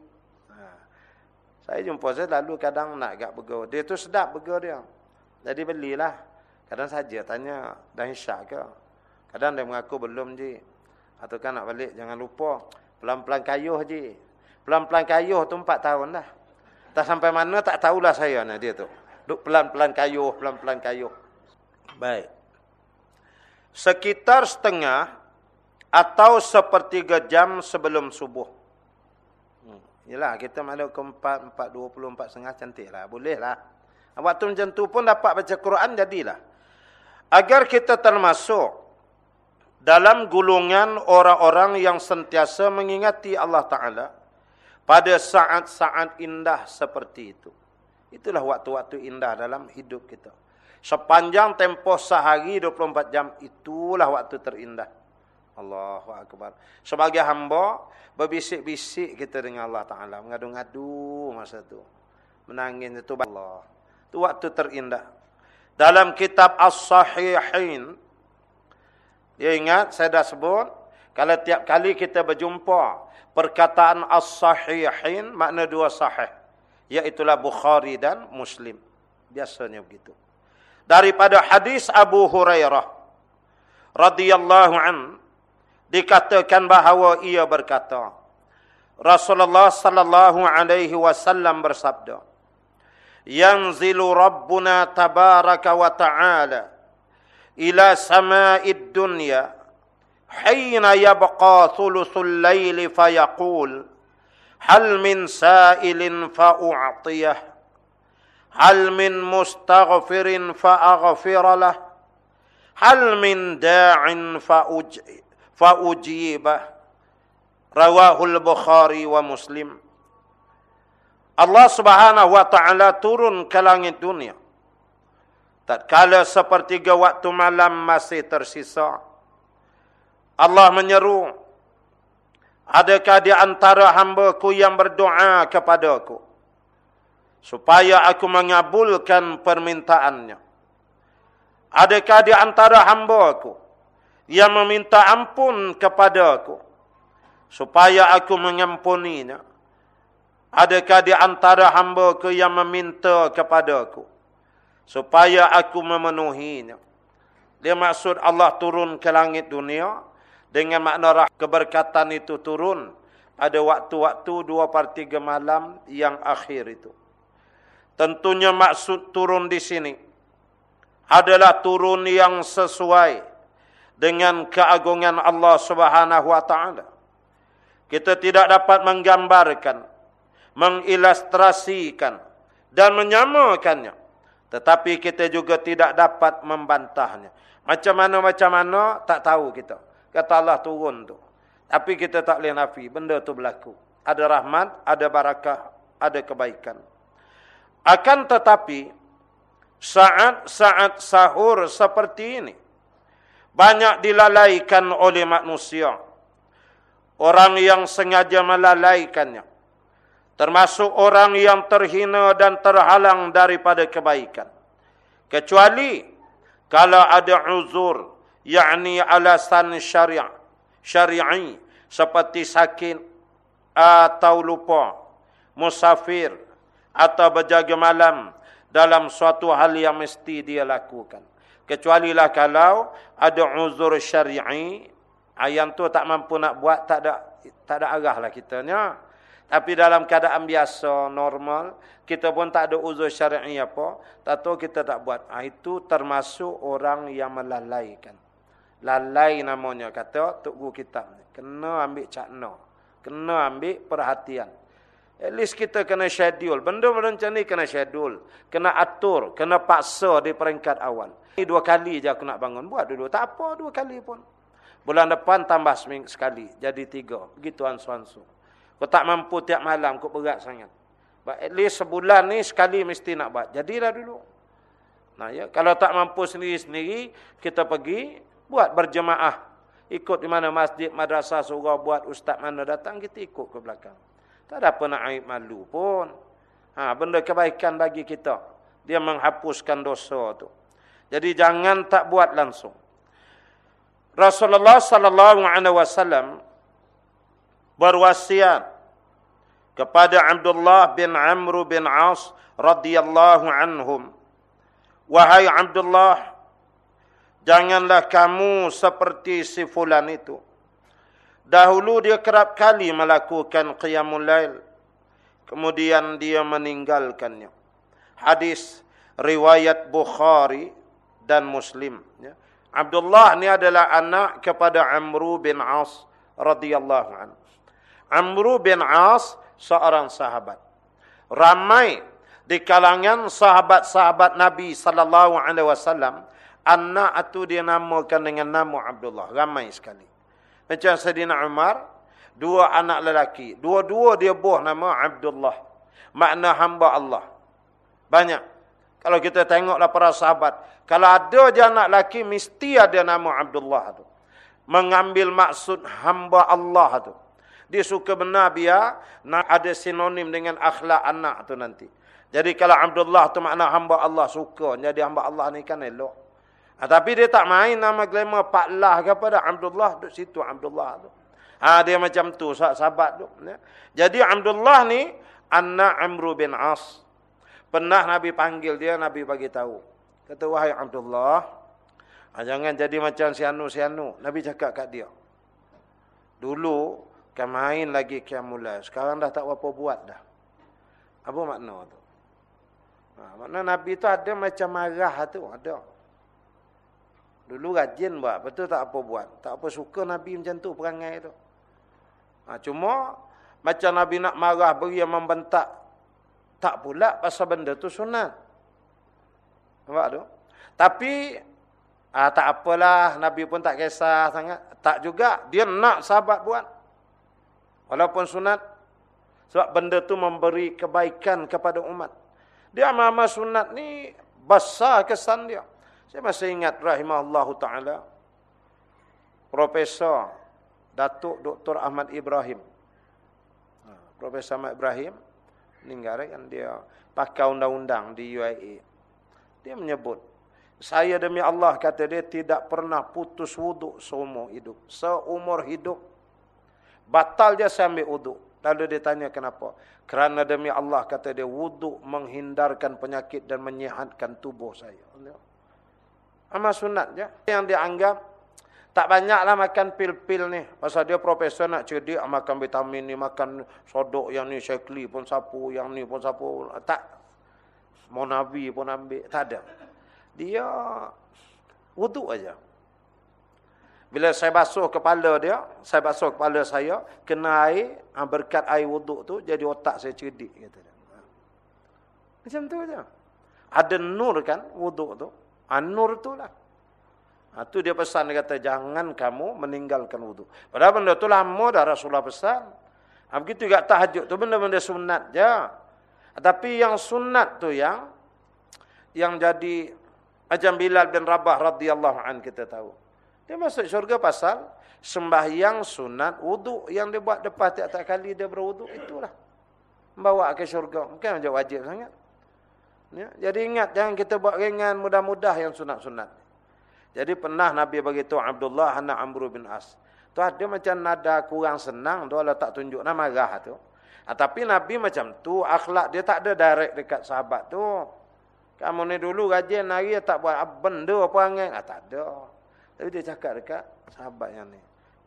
Saya jumpa saya lalu kadang nak agak burger. Dia tu sedap burger dia. Jadi belilah. Kadang saja tanya dah isyak ke. Kadang dia mengaku belum je. Atau kan nak balik jangan lupa. Pelan-pelan kayuh je. Pelan-pelan kayuh tu empat tahun dah. Tak sampai mana tak tahulah saya nak dia tu. Duk pelan-pelan kayuh, pelan-pelan kayuh. Baik. Sekitar setengah atau sepertiga jam sebelum subuh. Yalah, kita malu ke empat, empat, dua puluh, empat setengah cantik lah. Boleh lah. Waktu macam tu pun dapat baca Quran, jadilah. Agar kita termasuk dalam gulungan orang-orang yang sentiasa mengingati Allah Ta'ala pada saat-saat indah seperti itu. Itulah waktu-waktu indah dalam hidup kita. Sepanjang tempoh sehari 24 jam, itulah waktu terindah. Allahu Akbar. Sebagai hamba, berbisik-bisik kita dengan Allah Ta'ala. Mengadu-ngadu masa itu. Menangis itu Allah. Itu waktu terindah. Dalam kitab As-Sahihin, dia ingat, saya dah sebut, kalau tiap kali kita berjumpa, perkataan As-Sahihin, makna dua sahih yaitulah Bukhari dan Muslim. Biasanya begitu. Daripada hadis Abu Hurairah radhiyallahu an dikatakan bahawa ia berkata Rasulullah sallallahu alaihi wasallam bersabda Yanzilu Rabbuna tabaraka wa ta'ala ila sama'id dunya hina yabqa thulutsul laili fa yaqul hal min sa'ilin fa'u'tiyah hal min mustaghfirin faaghfiralah, hal min da'in fauji faujibah rawahul bukhari wa muslim. Allah Subhanahu wa taala turun ke langit dunia. Tatkala sepertiga waktu malam masih tersisa Allah menyeru adakah di antara hamba-ku yang berdoa kepadaku supaya aku mengabulkan permintaannya? Adakah di antara hamba-ku yang meminta ampun kepada Aku supaya Aku mengampuninya? Adakah di antara hamba-Ku yang meminta kepada Aku supaya Aku memenuhinya? Dia maksud Allah turun ke langit dunia dengan makna rah keberkatan itu turun pada waktu-waktu dua per tiga malam yang akhir itu. Tentunya maksud turun di sini adalah turun yang sesuai dengan keagungan Allah Subhanahu wa taala. Kita tidak dapat menggambarkan, mengilustrasikan dan menyamakannya. Tetapi kita juga tidak dapat membantahnya. Macam mana macam mana tak tahu kita. Kata Allah turun tu. Tapi kita tak boleh nafi. Benda tu berlaku. Ada rahmat, ada barakah, ada kebaikan. Akan tetapi, saat-saat sahur seperti ini, banyak dilalaikan oleh manusia. Orang yang sengaja melalaikannya. Termasuk orang yang terhina dan terhalang daripada kebaikan. Kecuali kalau ada uzur yakni alasan syar'i seperti sakit atau lupa musafir atau berjaga malam dalam suatu hal yang mesti dia lakukan Kecuali lah kalau ada uzur syar'i, ayam tu tak mampu nak buat, tak ada tak ada arah lah kitanya. Tapi dalam keadaan biasa, normal, kita pun tak ada uzur syar'i apa, tak tahu kita tak buat. Ha, itu termasuk orang yang melalaikan. Lalai namanya, kata Tok Guru Kitab. Kena ambil cakna. Kena ambil perhatian. At least kita kena schedule. Benda-benda macam ni kena schedule. Kena atur. Kena paksa di peringkat awal. Ini dua kali je aku nak bangun. Buat dulu. Tak apa dua kali pun. Bulan depan tambah seminggu sekali. Jadi tiga. Begitu ansu-ansu. Kau tak mampu tiap malam, kau berat sangat. But at least sebulan ni sekali mesti nak buat. Jadilah dulu. Nah ya, kalau tak mampu sendiri-sendiri, kita pergi buat berjemaah. Ikut di mana masjid, madrasah, surau buat, ustaz mana datang, kita ikut ke belakang. Tak ada apa nak aib malu pun. Ha, benda kebaikan bagi kita. Dia menghapuskan dosa tu. Jadi jangan tak buat langsung. Rasulullah sallallahu alaihi wasallam berwasiat kepada Abdullah bin Amr bin As radhiyallahu anhum wahai Abdullah janganlah kamu seperti si fulan itu dahulu dia kerap kali melakukan qiyamul lail kemudian dia meninggalkannya hadis riwayat Bukhari dan Muslim ya. Abdullah ni adalah anak kepada Amr bin As radhiyallahu anhu Amru bin As seorang sahabat. Ramai di kalangan sahabat-sahabat Nabi sallallahu alaihi wasallam anak itu dia namakan dengan nama Abdullah. Ramai sekali. Macam Sayyidina Umar, dua anak lelaki. Dua-dua dia buah nama Abdullah. Makna hamba Allah. Banyak. Kalau kita tengoklah para sahabat. Kalau ada je anak lelaki, mesti ada nama Abdullah tu. Mengambil maksud hamba Allah tu. Dia suka benar biar ada sinonim dengan akhlak anak tu nanti. Jadi kalau Abdullah tu makna hamba Allah suka. Jadi hamba Allah ni kan elok. Ha, tapi dia tak main nama glamour Pak Lah ke pada Abdullah. Duduk situ Abdullah tu. Ha, dia macam tu sahabat tu. Ya. Jadi Abdullah ni anak Amru bin As. Pernah Nabi panggil dia, Nabi bagi tahu. Kata, wahai Abdullah. Ha, jangan jadi macam sianu-sianu. Nabi cakap kat dia. Dulu, Kan main lagi kiamulai. Sekarang dah tak apa buat dah. Apa makna tu? Ha, makna Nabi tu ada macam marah tu. Ada. Dulu rajin buat. Betul tak apa buat. Tak apa suka Nabi macam tu perangai tu. Ha, cuma macam Nabi nak marah beri yang membentak. Tak pula pasal benda tu sunat. Nampak tu? Tapi ah, tak apalah. Nabi pun tak kisah sangat. Tak juga. Dia nak sahabat buat. Walaupun sunat. Sebab benda tu memberi kebaikan kepada umat. Dia amal-amal sunat ni besar kesan dia. Saya masih ingat rahimahullah ta'ala. Profesor Datuk Dr. Ahmad Ibrahim. Ha, Profesor Ahmad Ibrahim. Meninggal kan dia pakai undang-undang di UIA. Dia menyebut. Saya demi Allah kata dia tidak pernah putus wuduk seumur hidup. Seumur hidup Batal dia saya ambil wuduk. Lalu dia tanya kenapa? Kerana demi Allah kata dia wuduk menghindarkan penyakit dan menyihatkan tubuh saya. Amal sunat je. Yang dia anggap tak banyaklah makan pil-pil ni. Pasal dia profesor nak cerdik makan vitamin ni, makan sodok yang ni, syekli pun sapu, yang ni pun sapu. Tak. Mau Nabi pun ambil. Tak ada. Dia wuduk aja. Bila saya basuh kepala dia, saya basuh kepala saya, kena air, ah, berkat air wuduk tu, jadi otak saya cerdik. Kata dia. Macam tu je. Ada nur kan, wuduk tu. Ha, nur tu lah. Ha, dia pesan, dia kata, jangan kamu meninggalkan wuduk. Padahal benda tu lama dah Rasulullah pesan. Ha, begitu juga tahajud tu, benda-benda sunat je. Ha, tapi yang sunat tu yang, yang jadi, macam Bilal bin Rabah radhiyallahu an kita tahu. Dia masuk syurga pasal sembahyang sunat wuduk yang dia buat depan tiap-tiap kali dia berwuduk itulah. Membawa ke syurga. Bukan macam wajib sangat. Ya, jadi ingat jangan kita buat ringan mudah-mudah yang sunat-sunat. Jadi pernah Nabi bagi Abdullah anak Amr bin As. Tu ada macam nada kurang senang tu Allah tak tunjuk nama marah tu. Ha, tapi Nabi macam tu akhlak dia tak ada direct dekat sahabat tu. Kamu ni dulu rajin hari tak buat benda apa angai. Ah, tak ada. Tapi dia cakap dekat sahabat yang ni.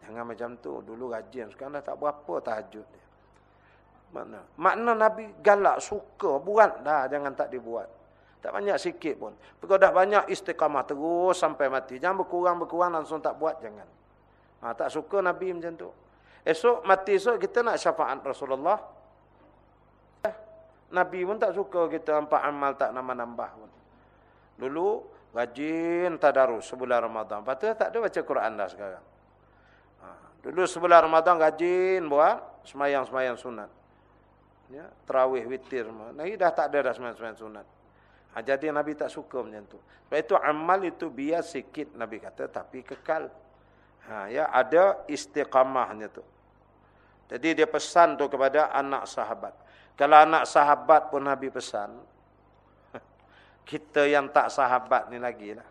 Jangan macam tu. Dulu rajin. Sekarang dah tak berapa tahajud dia. Makna? Makna Nabi galak, suka. Buat dah. Jangan tak dibuat. Tak banyak sikit pun. Kalau dah banyak istiqamah terus sampai mati. Jangan berkurang-berkurang langsung tak buat. Jangan. Ha, tak suka Nabi macam tu. Esok mati esok kita nak syafaat Rasulullah. Nabi pun tak suka kita nampak amal tak nambah-nambah pun. Dulu rajin tadarus sebulan Ramadan. Lepas tu tak ada baca Quran dah sekarang. Ha. Dulu sebulan Ramadan rajin buat semayang-semayang sunat. Ya, terawih, witir. Nah, dah tak ada dah semayang-semayang sunat. Ha, jadi Nabi tak suka macam tu. Sebab itu amal itu biar sikit Nabi kata tapi kekal. Ha, ya, ada istiqamahnya tu. Jadi dia pesan tu kepada anak sahabat. Kalau anak sahabat pun Nabi pesan. Kita yang tak sahabat ni lagi lah.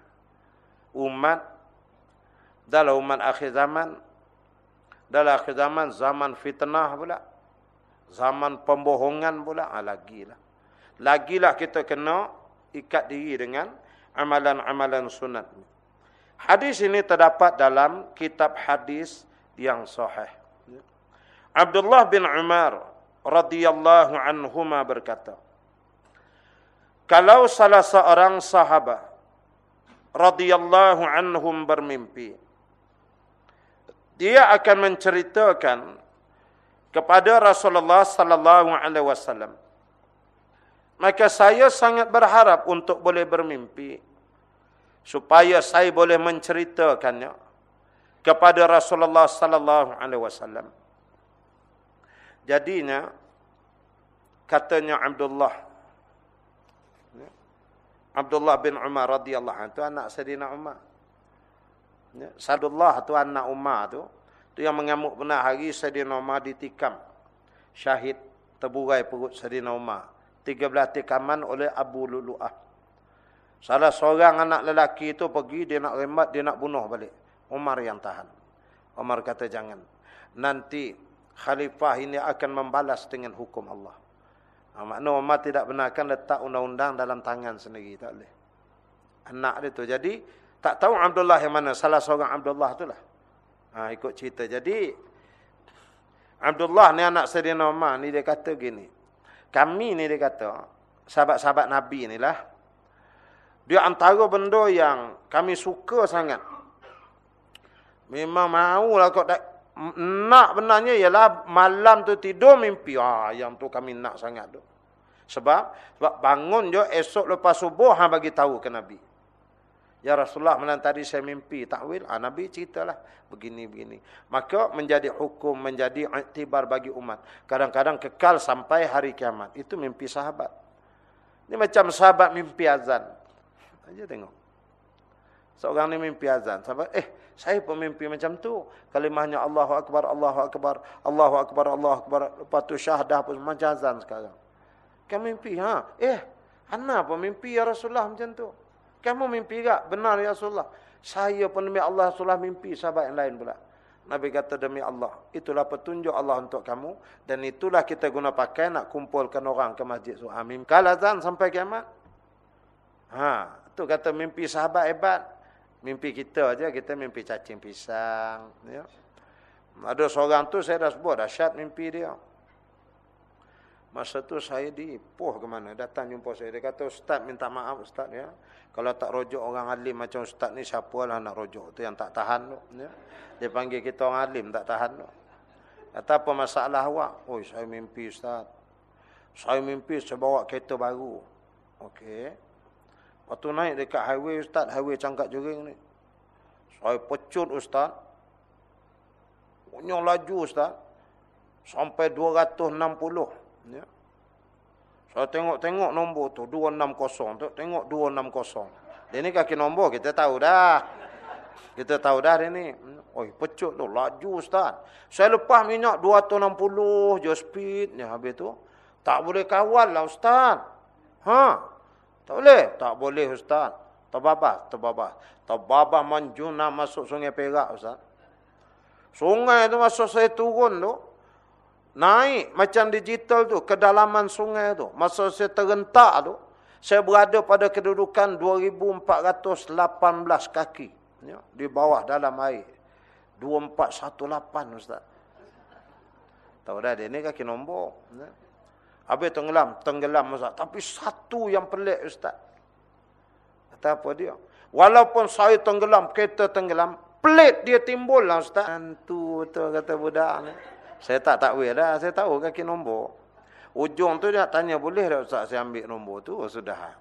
Umat. Dalam umat akhir zaman. Dalam akhir zaman, zaman fitnah pula. Zaman pembohongan pula. Ha, lagilah. Lagilah kita kena ikat diri dengan amalan-amalan sunat. Hadis ini terdapat dalam kitab hadis yang sahih. Abdullah bin Umar radhiyallahu anhuma berkata Kalau salah seorang sahabat radhiyallahu anhum bermimpi dia akan menceritakan kepada Rasulullah sallallahu alaihi wasallam. Maka saya sangat berharap untuk boleh bermimpi supaya saya boleh menceritakannya kepada Rasulullah sallallahu alaihi wasallam. Jadinya katanya Abdullah. Ya, Abdullah bin Umar radhiyallahu anhu anak Sayyidina Umar. Ya, Sadullah tu anak Umar tu tu yang mengamuk benar hari Sayyidina Umar ditikam. Syahid terburai perut Sayyidina Umar. 13 tikaman oleh Abu Lulu'ah. Salah seorang anak lelaki itu pergi dia nak rembat dia nak bunuh balik. Umar yang tahan. Umar kata jangan. Nanti khalifah ini akan membalas dengan hukum Allah. Ha, makna Umar tidak benarkan letak undang-undang dalam tangan sendiri. Tak boleh. Anak dia tu. Jadi, tak tahu Abdullah yang mana. Salah seorang Abdullah tu lah. Ha, ikut cerita. Jadi, Abdullah ni anak Sayyidina Umar ni dia kata gini. Kami ni dia kata, sahabat-sahabat Nabi ni lah. Dia antara benda yang kami suka sangat. Memang maulah kau nak benarnya ialah malam tu tidur mimpi. Ah, yang tu kami nak sangat tu. Sebab sebab bangun je esok lepas subuh ha bagi tahu ke Nabi. Ya Rasulullah malam tadi saya mimpi takwil. Ah Nabi ceritalah begini begini. Maka menjadi hukum menjadi iktibar bagi umat. Kadang-kadang kekal sampai hari kiamat. Itu mimpi sahabat. Ini macam sahabat mimpi azan. Aja tengok. Seorang ni mimpi azan. Sahabat eh saya pemimpi macam tu. Kalimahnya Allahu Akbar, Allahu Akbar, Allahu Akbar, Allahu Akbar. Lepas tu syahdah pun macam azan sekarang. Kamu mimpi, ha? Eh, Ana pun mimpi ya Rasulullah macam tu. Kamu mimpi tak? Benar ya Rasulullah. Saya pun demi Allah Rasulullah mimpi sahabat yang lain pula. Nabi kata demi Allah. Itulah petunjuk Allah untuk kamu. Dan itulah kita guna pakai nak kumpulkan orang ke masjid su'amim. Kalazan sampai kiamat. Ha, tu kata mimpi sahabat hebat. Mimpi kita aja kita mimpi cacing pisang. Ya. Ada seorang tu saya dah sebut dahsyat mimpi dia. Masa tu saya di Poh ke mana datang jumpa saya. Dia kata ustaz minta maaf ustaz ya. Kalau tak rojok orang alim macam ustaz ni siapalah nak rojok tu yang tak tahan tu. Ya. Dia panggil kita orang alim tak tahan tu. Kata apa masalah awak? Oh saya mimpi ustaz. Saya mimpi saya bawa kereta baru. Okey. Waktu naik dekat highway ustaz, highway cangkat jering ni. Saya pecut ustaz. Punya laju ustaz. Sampai 260. Ya. Saya tengok-tengok nombor tu, 260 tu. Tengok 260. Dia ni kaki nombor, kita tahu dah. Kita tahu dah dia ni. Oh, pecut tu, laju ustaz. Saya lepas minyak 260 je speed. Ya, habis tu. Tak boleh kawal lah ustaz. Ha? Tak boleh. Tak boleh Ustaz. Terbabas. Terbabas. Terbabas manjuna masuk sungai Perak Ustaz. Sungai tu masuk saya turun tu. Naik macam digital tu. Kedalaman sungai tu. Masuk saya terentak tu. Saya berada pada kedudukan 2418 kaki. Ya, di bawah dalam air. 2418 Ustaz. Tahu dah dia ni kaki nombor. Ya. Habis tenggelam. Tenggelam Ustaz. Tapi satu yang pelik Ustaz. Kata apa dia? Walaupun saya tenggelam, kereta tenggelam. Pelit dia timbul lah Ustaz. Hantu tu kata budak ni. Saya tak takwil dah. Saya tahu kaki nombor. Ujung tu dia tanya boleh tak Ustaz saya ambil nombor tu? Oh, sudah.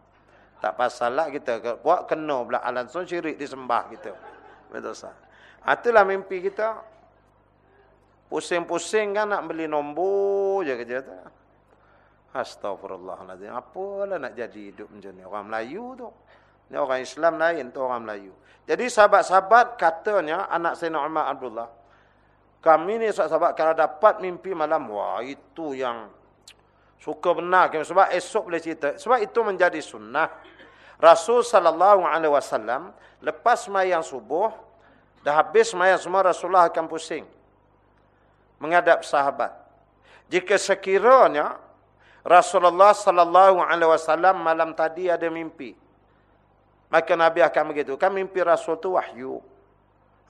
Tak pasal lah kita. Buat kena pula alansun syirik disembah kita. Betul Ustaz. Itulah mimpi kita. Pusing-pusing kan nak beli nombor je kerja tu. Astagfirullahaladzim. Apalah nak jadi hidup macam ni. Orang Melayu tu. Ni orang Islam lain tu orang Melayu. Jadi sahabat-sahabat katanya anak Sayyidina Umar Abdullah. Kami ni sahabat-sahabat kalau dapat mimpi malam. Wah itu yang Suka benar sebab esok boleh cerita. Sebab itu menjadi sunnah. Rasul wasallam lepas sembahyang subuh dah habis sembahyang semua Rasulullah akan pusing menghadap sahabat. Jika sekiranya Rasulullah wasallam malam tadi ada mimpi maka Nabi akan begitu. Kan mimpi Rasul tu wahyu.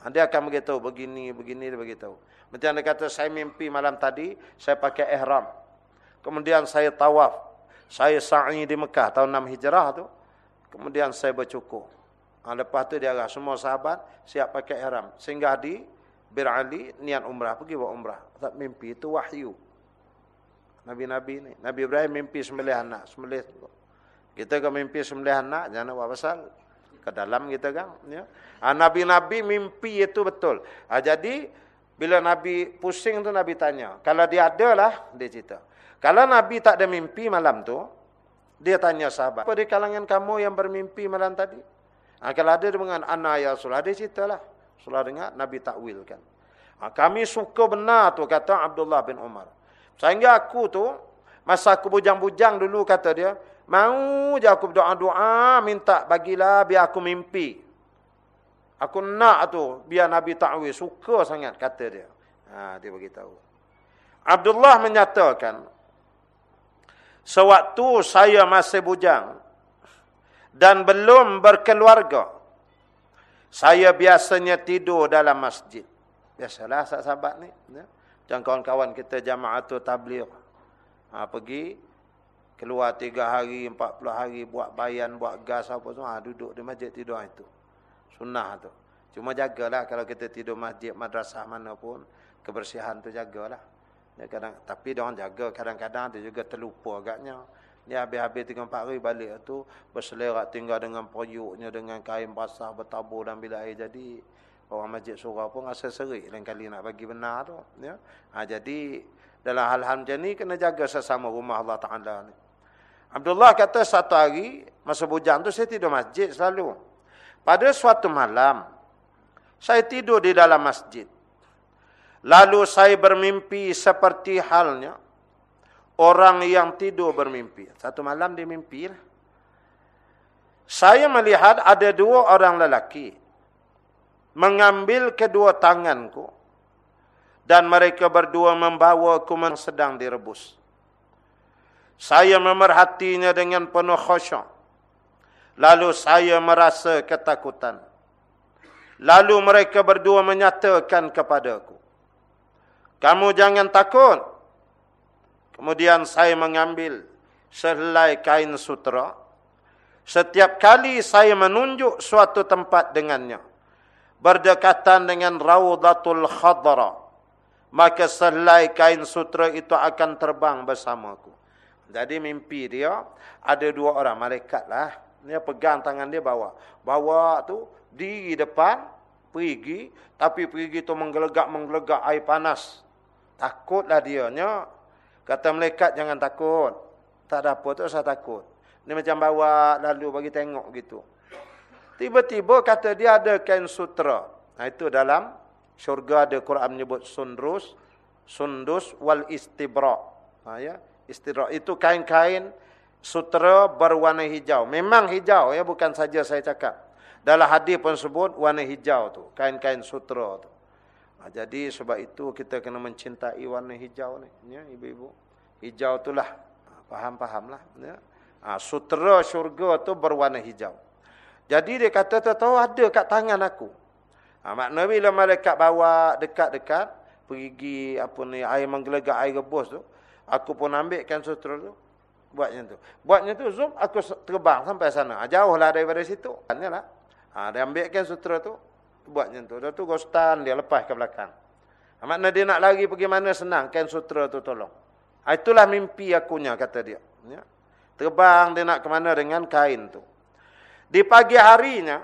Dia akan beritahu begini, begini, dia beritahu. Macam dia kata, saya mimpi malam tadi, saya pakai ihram. Kemudian saya tawaf. Saya sa'i di Mekah tahun 6 Hijrah tu. Kemudian saya bercukur. Ha, lepas tu dia arah semua sahabat siap pakai ihram. Sehingga di Bir Ali niat umrah. Pergi buat umrah. Tak mimpi itu wahyu. Nabi-Nabi ni. Nabi Ibrahim mimpi sembelih anak. Sembelih Kita kan mimpi sembelih anak. Jangan buat pasal. Ke dalam kita kan. Ya. Ha, Nabi-Nabi mimpi itu betul. Ha, jadi bila Nabi pusing tu Nabi tanya. Kalau dia ada lah. Dia cerita. Kalau Nabi tak ada mimpi malam tu, dia tanya sahabat, apa di kalangan kamu yang bermimpi malam tadi? Ha, kalau ada dengan anak ya Rasulullah, dia ceritalah. Rasulullah dengar, Nabi takwilkan. Ha, kami suka benar tu, kata Abdullah bin Umar. Sehingga aku tu, masa aku bujang-bujang dulu, kata dia, mau je aku berdoa-doa, minta bagilah biar aku mimpi. Aku nak tu, biar Nabi takwil. Suka sangat, kata dia. Ha, dia beritahu. Abdullah menyatakan, Sewaktu saya masih bujang dan belum berkeluarga, saya biasanya tidur dalam masjid. Biasalah sahabat-sahabat ni. Ya. Dan kawan-kawan kita jamaah tu tabligh. Ha, pergi, keluar tiga hari, empat puluh hari, buat bayan, buat gas apa semua. Ha, duduk di masjid tidur itu. Sunnah tu. Cuma jagalah kalau kita tidur masjid, madrasah mana pun. Kebersihan tu jagalah. Ya, kadang, tapi dia orang jaga kadang-kadang dia juga terlupa agaknya. Dia habis-habis tiga empat hari balik tu berselerak tinggal dengan periuknya dengan kain basah bertabur dan bila air jadi orang masjid surau pun rasa serik lain kali nak bagi benar tu ya. Ha, jadi dalam hal-hal macam ni kena jaga sesama rumah Allah Taala ni. Abdullah kata satu hari masa bujang tu saya tidur masjid selalu. Pada suatu malam saya tidur di dalam masjid. Lalu saya bermimpi seperti halnya orang yang tidur bermimpi. Satu malam dia mimpi. Saya melihat ada dua orang lelaki mengambil kedua tanganku dan mereka berdua membawa kuman sedang direbus. Saya memerhatinya dengan penuh khusyuk. Lalu saya merasa ketakutan. Lalu mereka berdua menyatakan kepadaku. Kamu jangan takut. Kemudian saya mengambil sehelai kain sutra. Setiap kali saya menunjuk suatu tempat dengannya. Berdekatan dengan Raudatul Khadra. Maka sehelai kain sutra itu akan terbang bersamaku. Jadi mimpi dia, ada dua orang, malaikat lah. Dia pegang tangan dia bawa. Bawa tu, di depan, pergi. Tapi pergi tu menggelegak-menggelegak air panas. Takutlah dia. Nya. Kata malaikat jangan takut. Tak ada apa tu saya takut. Ni macam bawa lalu bagi tengok gitu. Tiba-tiba kata dia ada kain sutra. Nah itu dalam syurga ada Quran menyebut sundrus, sundus wal istibra. Ha ya, istibra itu kain-kain sutra berwarna hijau. Memang hijau ya, bukan saja saya cakap. Dalam hadis pun sebut warna hijau tu, kain-kain sutra tu. Ha, jadi sebab itu kita kena mencintai warna hijau ni. Ya, ibu-ibu. Hijau itulah. Ha, faham-fahamlah. Ya. Ha, sutera syurga tu berwarna hijau. Jadi dia kata tahu ada kat tangan aku. Ha, makna bila malaikat bawa dekat-dekat pergi apa ni air menggelegak air rebus tu, aku pun ambilkan sutera tu buatnya tu. Buatnya tu zoom aku terbang sampai sana. Ha, jauhlah daripada situ. Kanyalah. Ha, dia ambilkan sutera tu buatnya tu. Dia tu gostan dia lepas ke belakang. Ha, makna dia nak lari pergi mana senang kan sutera tu tolong. Itulah mimpi akunya kata dia. Ya. Terbang dia nak ke mana dengan kain tu. Di pagi harinya,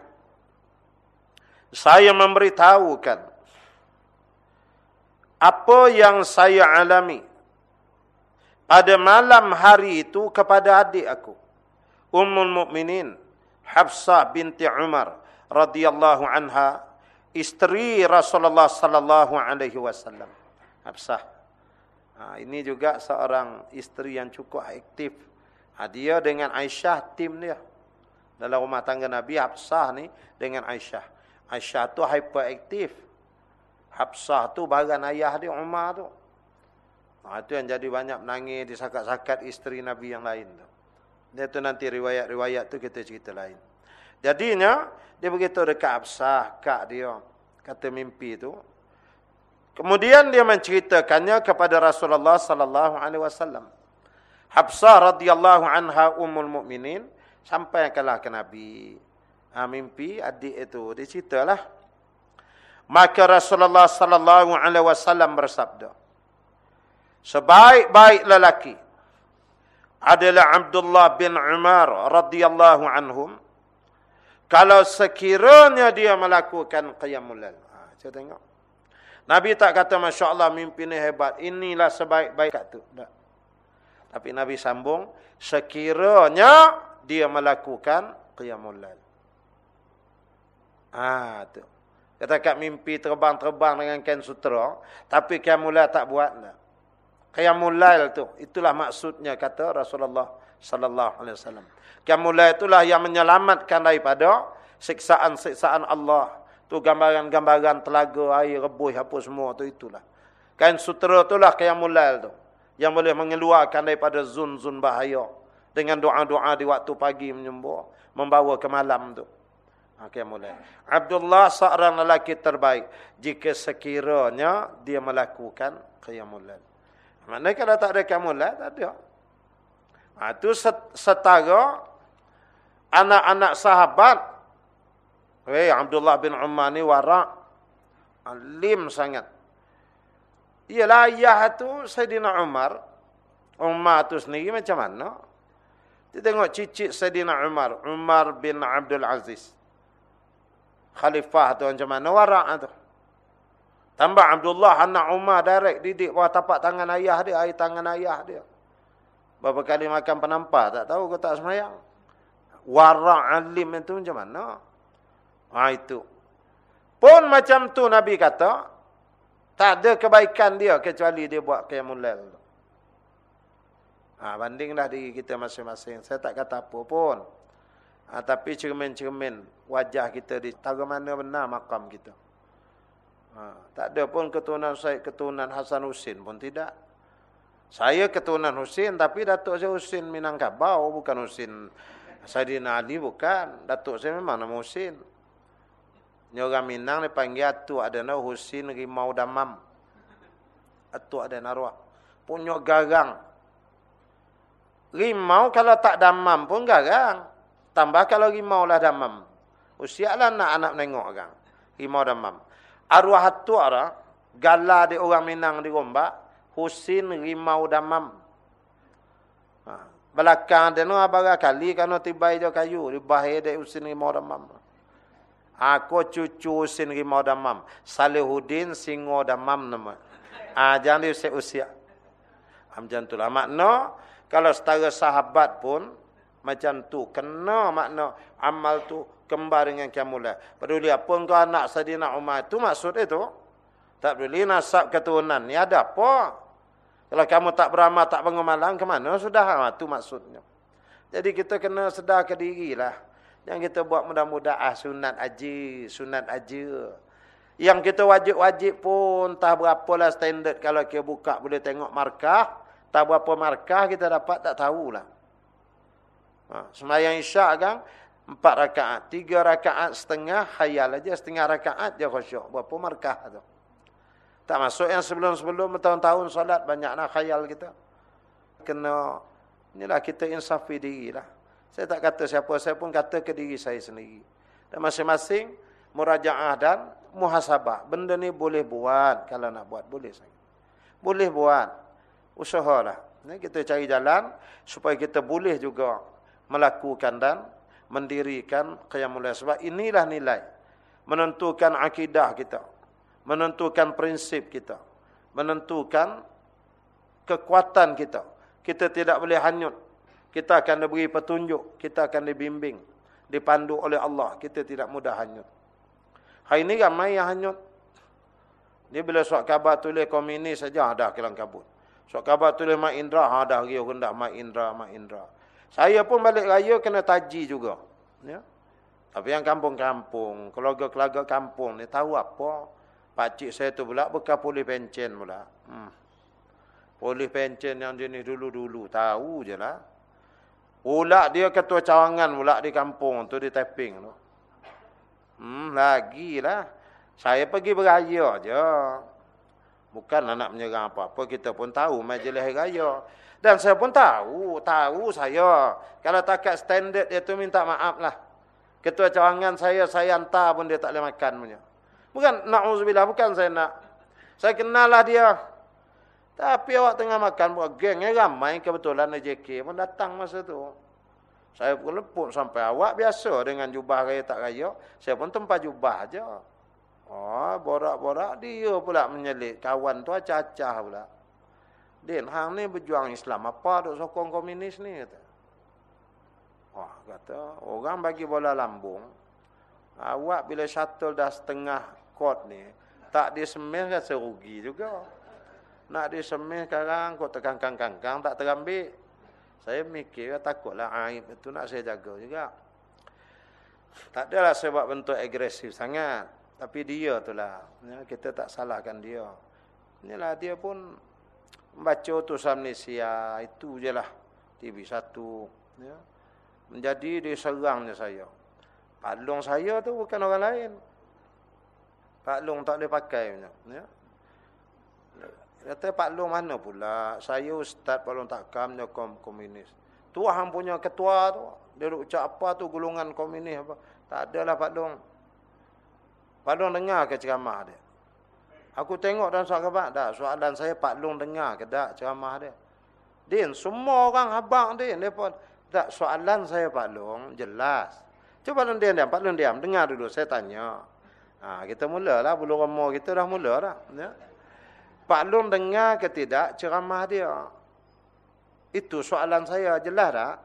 saya memberitahukan apa yang saya alami pada malam hari itu kepada adik aku. Ummul Mukminin Hafsah binti Umar radhiyallahu anha isteri Rasulullah sallallahu alaihi wasallam. Hafsah. Ha, ini juga seorang isteri yang cukup aktif Ha, dia dengan Aisyah tim dia. Dalam rumah tangga Nabi Hafsah ni dengan Aisyah. Aisyah tu hyperaktif. Hafsah tu bagian ayah dia Umar tu. Ha, itu yang jadi banyak menangis di sakat-sakat isteri Nabi yang lain tu. Dia tu nanti riwayat-riwayat tu kita cerita lain. Jadinya dia begitu dekat Hafsah, kak dia kata mimpi tu. Kemudian dia menceritakannya kepada Rasulullah sallallahu alaihi wasallam. Habsah radhiyallahu anha ummul mukminin sampai kalah ke Nabi. Ha, mimpi adik itu diceritalah. Maka Rasulullah sallallahu alaihi wasallam bersabda. Sebaik-baik lelaki adalah Abdullah bin Umar radhiyallahu anhum. Kalau sekiranya dia melakukan qiyamul lail. Ha, saya tengok. Nabi tak kata masya-Allah ni hebat. Inilah sebaik-baik kat tu. Tak. Tapi Nabi sambung, sekiranya dia melakukan qiyamul lail. Ah tu. Kata kat mimpi terbang-terbang dengan kain sutera, tapi qiyamul lail tak buat dah. Qiyamul lail tu, itulah maksudnya kata Rasulullah sallallahu alaihi wasallam. Qiyamul lail itulah yang menyelamatkan daripada siksaan-siksaan Allah. Tu gambaran-gambaran telaga, air, rebus apa semua tu itulah. Kain sutera itulah qiyamul lail tu. Yang boleh mengeluarkan daripada zun-zun bahaya. Dengan doa-doa di waktu pagi menyembuh membawa ke malam tu. Okey mulai Abdullah seorang lelaki terbaik. Jika sekiranya dia melakukan qiyamul lail maknanya kalau tak ada lail tak ada ha, itu setara anak-anak sahabat Hey, Abdullah bin Umar ni warak alim sangat Ialah ayah tu Sayyidina Umar. Umar tu sendiri macam mana? Kita tengok cicit Sayyidina Umar. Umar bin Abdul Aziz. Khalifah tu macam mana? Warak tu. Tambah Abdullah anak Umar direct didik bawah tapak tangan ayah dia. Air tangan ayah dia. Berapa kali makan penampar. Tak tahu ke tak semayang. Warak alim itu macam mana? Ha, itu. Pun macam tu Nabi kata. Tak ada kebaikan dia kecuali dia buat lail. Ha, bandinglah diri kita masing-masing. Saya tak kata apa pun. Ha, tapi cermin-cermin wajah kita di tahu mana benar makam kita. Ha, tak ada pun keturunan saya keturunan Hasan Husin pun tidak. Saya keturunan Husin tapi datuk saya Husin Minangkabau bukan Husin Saidina Ali bukan. Datuk saya memang nama Husin. Ni orang Minang ni panggil Atuk Adana Husin Rimau Damam. Atuk Adana Arwah. Punya garang. Rimau kalau tak damam pun garang. Tambah kalau rimau lah damam. Usialah nak anak menengok orang. Rimau damam. Arwah Atuk Arwah. Gala di orang Minang di Gombak. Husin Rimau Damam. Ha. Belakang dia ni abang kali kerana tiba hijau kayu. Di bahaya dia Husin Rimau Damam. Aku cucu Husin Rimau Damam. Salihuddin Singo Damam nama. Ah jangan dia usia usia. Macam tu lah. Makna, kalau setara sahabat pun, macam tu. Kena makna amal tu kembar dengan kiamulah. Peduli apa engkau anak Sadina Umar. Itu maksud itu. Tak peduli nasab keturunan. Ni ada apa? Kalau kamu tak beramal, tak bangun malam, ke mana? Sudah. Itu maksudnya. Jadi kita kena sedar ke diri lah. Yang kita buat mudah-mudahan sunat aja, sunat aja. Yang kita wajib-wajib pun tak berapalah standard kalau kita buka boleh tengok markah. Tak berapa markah kita dapat tak tahulah. Ha, semayang isyak kan, empat rakaat. Tiga rakaat setengah, khayal aja. Setengah rakaat dia khusyuk. Berapa markah tu? Tak masuk yang sebelum-sebelum tahun-tahun solat banyak nak khayal kita. Kena, inilah kita insafi diri lah. Saya tak kata siapa, saya pun kata ke diri saya sendiri. Dan masing-masing, muraja'ah dan muhasabah. Benda ni boleh buat. Kalau nak buat, boleh saya. Boleh buat. Usahalah. Ini kita cari jalan supaya kita boleh juga melakukan dan mendirikan qiyamul sebab inilah nilai menentukan akidah kita menentukan prinsip kita menentukan kekuatan kita. Kita tidak boleh hanyut. Kita akan diberi petunjuk kita akan dibimbing dipandu oleh Allah. Kita tidak mudah hanyut. Hari ini ramai yang hanyut. Dia bila suat khabar tulis komunis saja ada kelang kabut. So khabar tulis Mak Indra, ha dah riuh rendah Mak Indra, Mak Indra. Saya pun balik raya kena taji juga. Ya. Tapi yang kampung-kampung, keluarga-keluarga kampung ni tahu apa? Pakcik saya tu pula bekas polis pencen pula. Hmm. Polis pencen yang jenis dulu-dulu, tahu je lah. Pula dia ketua cawangan pula di kampung tu, di tapping tu. Hmm, lagilah. Saya pergi beraya je. Bukan nak menyerang apa-apa. Kita pun tahu majlis raya. Dan saya pun tahu. Tahu saya. Kalau takat standard dia tu minta maaf lah. Ketua cawangan saya, saya hantar pun dia tak boleh makan punya. Bukan, na'udzubillah. Bukan saya nak. Saya kenal lah dia. Tapi awak tengah makan buat geng. Ya ramai kebetulan AJK pun datang masa tu. Saya pun lepuk sampai awak biasa dengan jubah raya tak raya. Saya pun tempat jubah aja. Oh, borak-borak dia pula menyelit. Kawan tu acah-acah pula. Din, hang ni berjuang Islam. Apa duk sokong komunis ni? Kata. Wah, kata, orang bagi bola lambung. Awak bila shuttle dah setengah kot ni, tak disemih kan serugi juga. Nak disemih sekarang, kau tekan kangkang-kangkang, tak terambil. Saya mikir, takutlah aib itu nak saya jaga juga. Tak adalah sebab bentuk agresif sangat. Tapi dia tu lah. Ya, kita tak salahkan dia. Inilah dia pun membaca utusan Malaysia. Itu je lah. TV1. Ya. Menjadi dia serangnya saya. Pak Long saya tu bukan orang lain. Pak Long tak boleh pakai. Ya. Kata Pak Long mana pula. Saya Ustaz Pak Long Takam nyokong komunis. Tuhan punya ketua tu. Dia ucap apa tu golongan komunis. apa Tak adalah Pak Long. Pak dengar ke ceramah dia? Aku tengok surat khabar. Tak, soalan saya Pak Long dengar ke tak ceramah dia? Din, semua orang abang din. Dia pun, tak, soalan saya Pak Long jelas. Cuba Long diam, diam. Pak Long diam. Dengar dulu, saya tanya. Ha, kita mulalah, bulu remo kita dah mula dah. Ya. Pak Long dengar ke tidak ceramah dia? Itu soalan saya, jelas tak?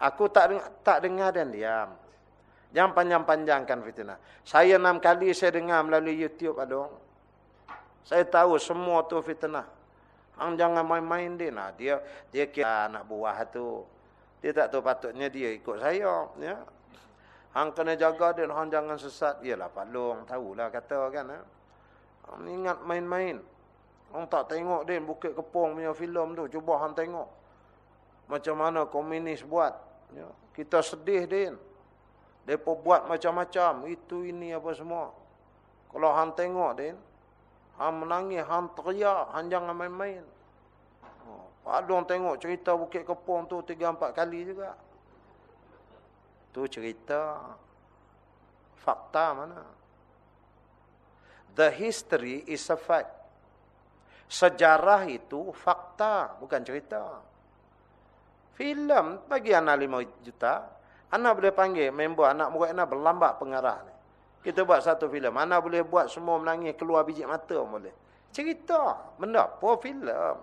Aku tak dengar, tak dengar dan diam. Jangan panjang-panjangkan fitnah. Saya enam kali saya dengar melalui YouTube adong. Saya tahu semua tu fitnah. Hang jangan main-main dia. Nah, dia dia kira anak buah tu. Dia tak tahu patutnya dia ikut saya. Ya. Hang kena jaga dia. Hang jangan sesat. Yalah Pak Long. Tahulah kata kan. Ya. Hang ingat main-main. Hang tak tengok dia Bukit Kepong punya filem tu. Cuba hang tengok. Macam mana komunis buat. Ya. Kita sedih dia. Mereka buat macam-macam. Itu ini apa semua. Kalau Han tengok din. Han menangis. Han teriak. Han jangan main-main. Oh, Pak Long tengok cerita Bukit Kepong tu. Tiga empat kali juga. Tu cerita. Fakta mana. The history is a fact. Sejarah itu fakta. Bukan cerita. Film bagi anak lima juta. Anak boleh panggil member anak murid anak berlambak pengarah ni. Kita buat satu filem. Anak boleh buat semua menangis keluar biji mata boleh. Cerita. Benda apa filem.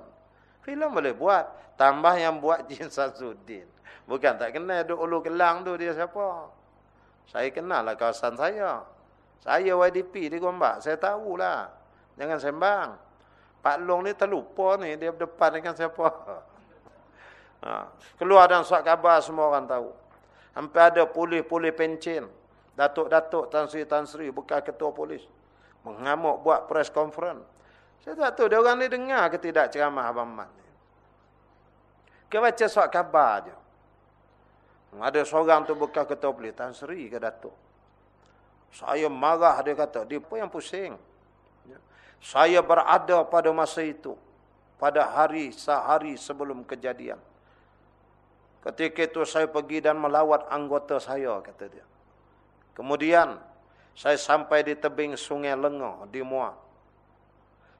Filem boleh buat. Tambah yang buat Jin Samsudin. Bukan tak kenal duk ulu kelang tu dia siapa. Saya kenal lah kawasan saya. Saya YDP di Gombak. Saya tahulah. Jangan sembang. Pak Long ni terlupa ni. Dia depan dengan siapa. Ha. Keluar dan suat khabar semua orang tahu. Sampai ada polis-polis pencen. Datuk-datuk Tan Sri Tan Sri bekas ketua polis. Mengamuk buat press conference. Saya tak tahu dia orang ni dengar ke tidak ceramah Abang Mat ni. Ke baca surat khabar je. Ada seorang tu bekas ketua polis. Tan Sri ke Datuk. Saya marah dia kata. Dia pun yang pusing. Ya. Saya berada pada masa itu. Pada hari sehari sebelum kejadian. Ketika itu saya pergi dan melawat anggota saya. Kata dia. Kemudian. Saya sampai di tebing sungai Lengah di Muar.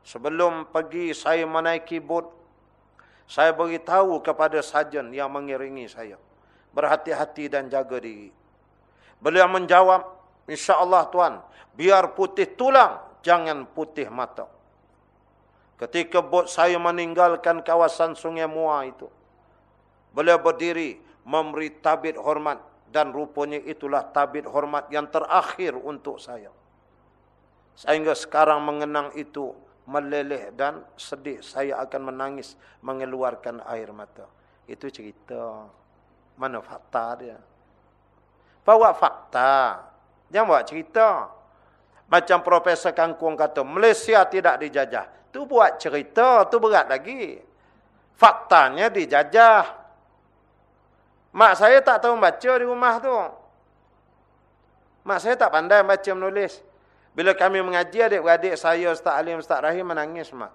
Sebelum pergi saya menaiki bot. Saya beritahu kepada sajen yang mengiringi saya. Berhati-hati dan jaga diri. Beliau menjawab. InsyaAllah Tuan. Biar putih tulang. Jangan putih mata. Ketika bot saya meninggalkan kawasan sungai Muar itu. Beliau berdiri. Memberi tabit hormat dan rupanya itulah tabit hormat yang terakhir untuk saya. Sehingga sekarang mengenang itu meleleh dan sedih. Saya akan menangis mengeluarkan air mata. Itu cerita. Mana fakta dia? Bawa fakta. Jangan buat cerita. Macam Profesor Kangkung kata, Malaysia tidak dijajah. Tu buat cerita, tu berat lagi. Faktanya dijajah. Mak saya tak tahu baca di rumah tu. Mak saya tak pandai baca menulis. Bila kami mengaji adik-adik saya, Ustaz Alim, Ustaz Rahim menangis, mak.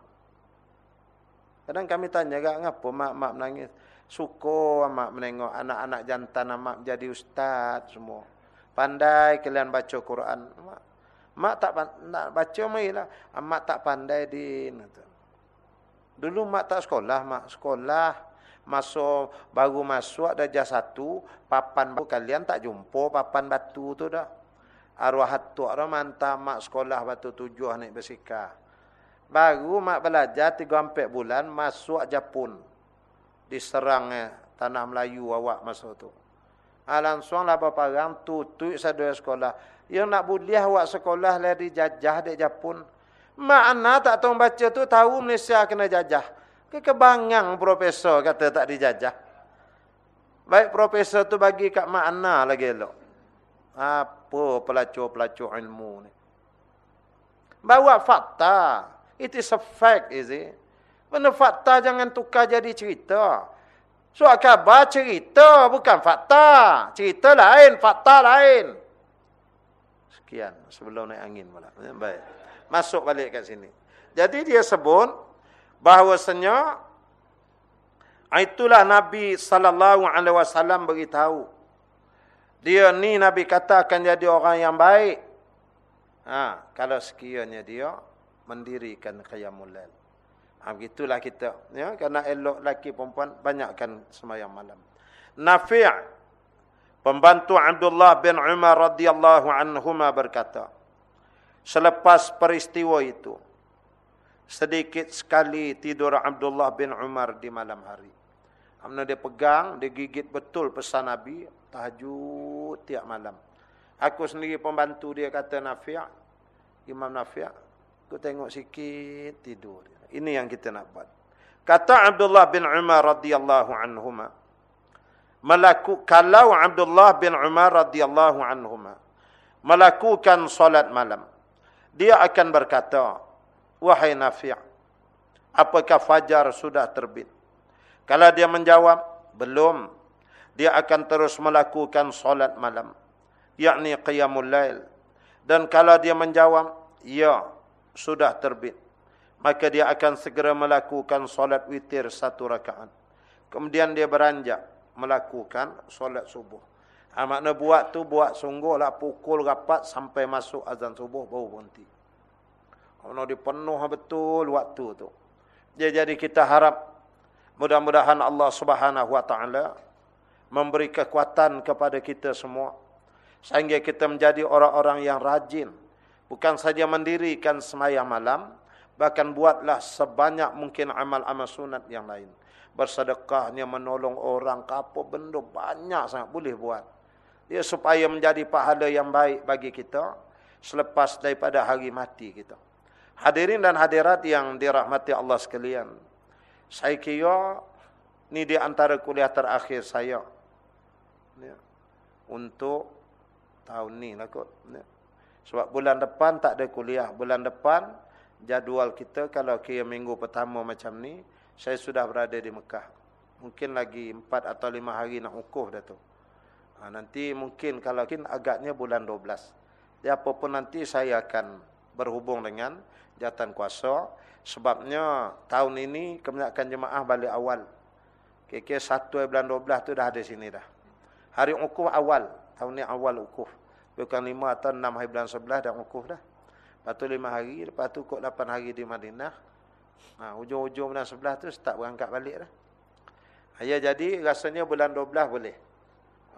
Kadang kami tanya, kenapa mak, mak menangis? Suka mak menengok anak-anak jantan mak jadi ustaz semua. Pandai kalian baca Quran. Mak, mak tak nak baca marilah. Mak tak pandai din. Dulu mak tak sekolah, mak sekolah masuk baru masuk darjah satu papan baru kalian tak jumpa papan batu tu dah. Arwah hatuk dah mantap mak sekolah batu tujuh naik bersikah baru mak belajar tiga empat bulan masuk Jepun diserang eh, tanah Melayu awak masuk tu. Ha, langsung lah berparang tutup sadua sekolah. Yang nak buliah awak sekolah lah dijajah di Jepun anak tak tahu baca tu tahu Malaysia kena jajah Kekebangang profesor kata tak dijajah. Baik profesor tu bagi kat makna lagi elok. Apa pelacur-pelacur ilmu ni. Bawa fakta. It is a fact, is it? Benda fakta jangan tukar jadi cerita. So, khabar cerita bukan fakta. Cerita lain, fakta lain. Sekian sebelum naik angin pula. Baik. Masuk balik kat sini. Jadi dia sebut bahwasanya itulah Nabi sallallahu alaihi wasallam beritahu. Dia ni Nabi kata akan jadi orang yang baik. Ha kalau sekiranya dia mendirikan qiyamul lail. Ha begitulah kita ya kerana elok laki perempuan banyakkan sembahyang malam. Nafi' pembantu Abdullah bin Umar radhiyallahu anhuma berkata selepas peristiwa itu sedikit sekali tidur Abdullah bin Umar di malam hari. Amna dia pegang, dia gigit betul pesan Nabi, tahajud tiap malam. Aku sendiri pembantu dia kata Nafi', Imam Nafi', aku tengok sikit tidur. Ini yang kita nak buat. Kata Abdullah bin Umar radhiyallahu anhuma, melaku kalau Abdullah bin Umar radhiyallahu anhuma melakukan solat malam, dia akan berkata, Wahai Nafi' Apakah fajar sudah terbit? Kalau dia menjawab, belum. Dia akan terus melakukan solat malam. Yakni qiyamul lail. Dan kalau dia menjawab, ya, sudah terbit. Maka dia akan segera melakukan solat witir satu rakaat. Kemudian dia beranjak melakukan solat subuh. Ha, makna buat tu buat sungguhlah pukul rapat sampai masuk azan subuh baru berhenti. Kalau dia penuh betul waktu tu. Ya, jadi kita harap mudah-mudahan Allah Subhanahu Wa Taala memberi kekuatan kepada kita semua. Sehingga kita menjadi orang-orang yang rajin. Bukan saja mendirikan semayang malam bahkan buatlah sebanyak mungkin amal-amal sunat yang lain. Bersedekahnya menolong orang apa benda banyak sangat boleh buat. Dia supaya menjadi pahala yang baik bagi kita selepas daripada hari mati kita Hadirin dan hadirat yang dirahmati Allah sekalian. Saya kira ni di antara kuliah terakhir saya. Ya. Untuk tahun ni lah kot. Ya. Sebab bulan depan tak ada kuliah. Bulan depan jadual kita kalau kira minggu pertama macam ni. Saya sudah berada di Mekah. Mungkin lagi empat atau lima hari nak ukuf dah tu. Ha, nanti mungkin kalau mungkin agaknya bulan 12. Ya apapun nanti saya akan berhubung dengan jatan kuasa. Sebabnya tahun ini kebanyakan jemaah balik awal. Kira-kira bulan 12 tu dah ada sini dah. Hari ukuf awal. Tahun ni awal ukuf. Bukan lima atau enam hari bulan sebelah dah ukuf dah. Lepas tu lima hari. Lepas tu kok lapan hari di Madinah. Ha, ujung-ujung bulan sebelah tu start berangkat balik dah. Ya, jadi rasanya bulan 12 boleh.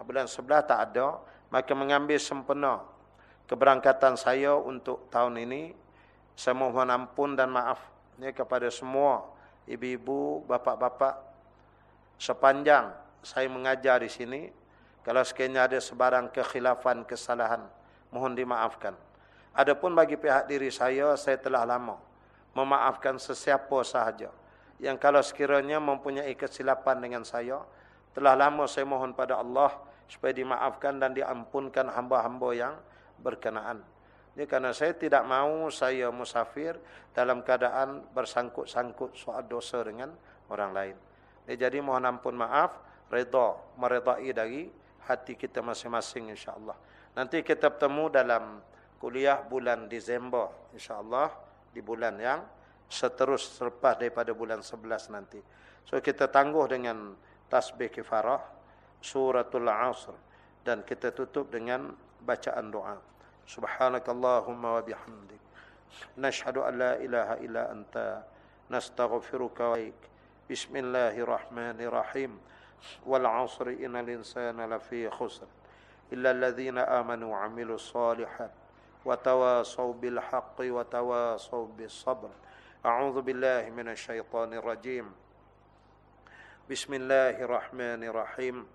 Bulan 11 tak ada. Maka mengambil sempena keberangkatan saya untuk tahun ini. Saya mohon ampun dan maaf ya, kepada semua ibu-ibu, bapak-bapak. Sepanjang saya mengajar di sini. Kalau sekiranya ada sebarang kekhilafan, kesalahan. Mohon dimaafkan. Adapun bagi pihak diri saya, saya telah lama memaafkan sesiapa sahaja yang kalau sekiranya mempunyai kesilapan dengan saya, telah lama saya mohon pada Allah supaya dimaafkan dan diampunkan hamba-hamba yang berkenaan. Ini karena saya tidak mau saya musafir dalam keadaan bersangkut-sangkut soal dosa dengan orang lain. Ini jadi mohon ampun maaf, reda, meredai dari hati kita masing-masing insyaAllah. Nanti kita bertemu dalam kuliah bulan Disember insyaAllah di bulan yang seterus selepas daripada bulan 11 nanti. So kita tangguh dengan tasbih kifarah suratul asr dan kita tutup dengan bacaan doa. سبحانك اللهم وبحمدك. نشهد أن لا إله إلا أنت. نستغفرك وإليك. بسم الله الرحمن الرحيم. والعصر إن الإنسان لفي خسر. إلا الذين آمنوا وعملوا الصالحات وتواصوا بالحق وتواصوا بالصبر. أعوذ بالله من الشيطان الرجيم. بسم الله الرحمن الرحيم.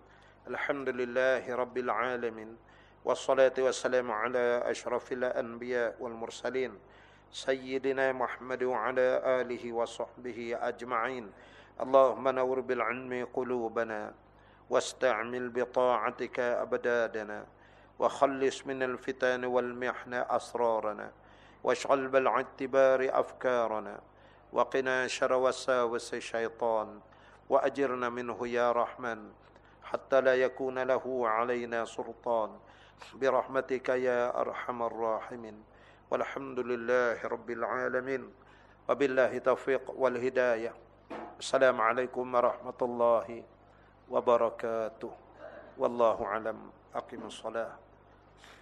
الحمد لله رب العالمين. والصلاة والسلام على أشرف الأنبياء والمرسلين سيدنا محمد وعلى آله وصحبه أجمعين. اللهم نور بالعلم قلوبنا واستعمل بطاعتك أبدادنا وخلص من الفتن والمحن أسرارنا واشغل بالاعتبار أفكارنا وقنا شر وساوس الشيطان وأجرنا منه يا رحمن حتى لا يكون له علينا سلطان. برحمتك يا أرحم الراحمين والحمد لله رب العالمين وبالله توفيق والهداية السلام عليكم ورحمة الله وبركاته والله أعلم أقم الصلاة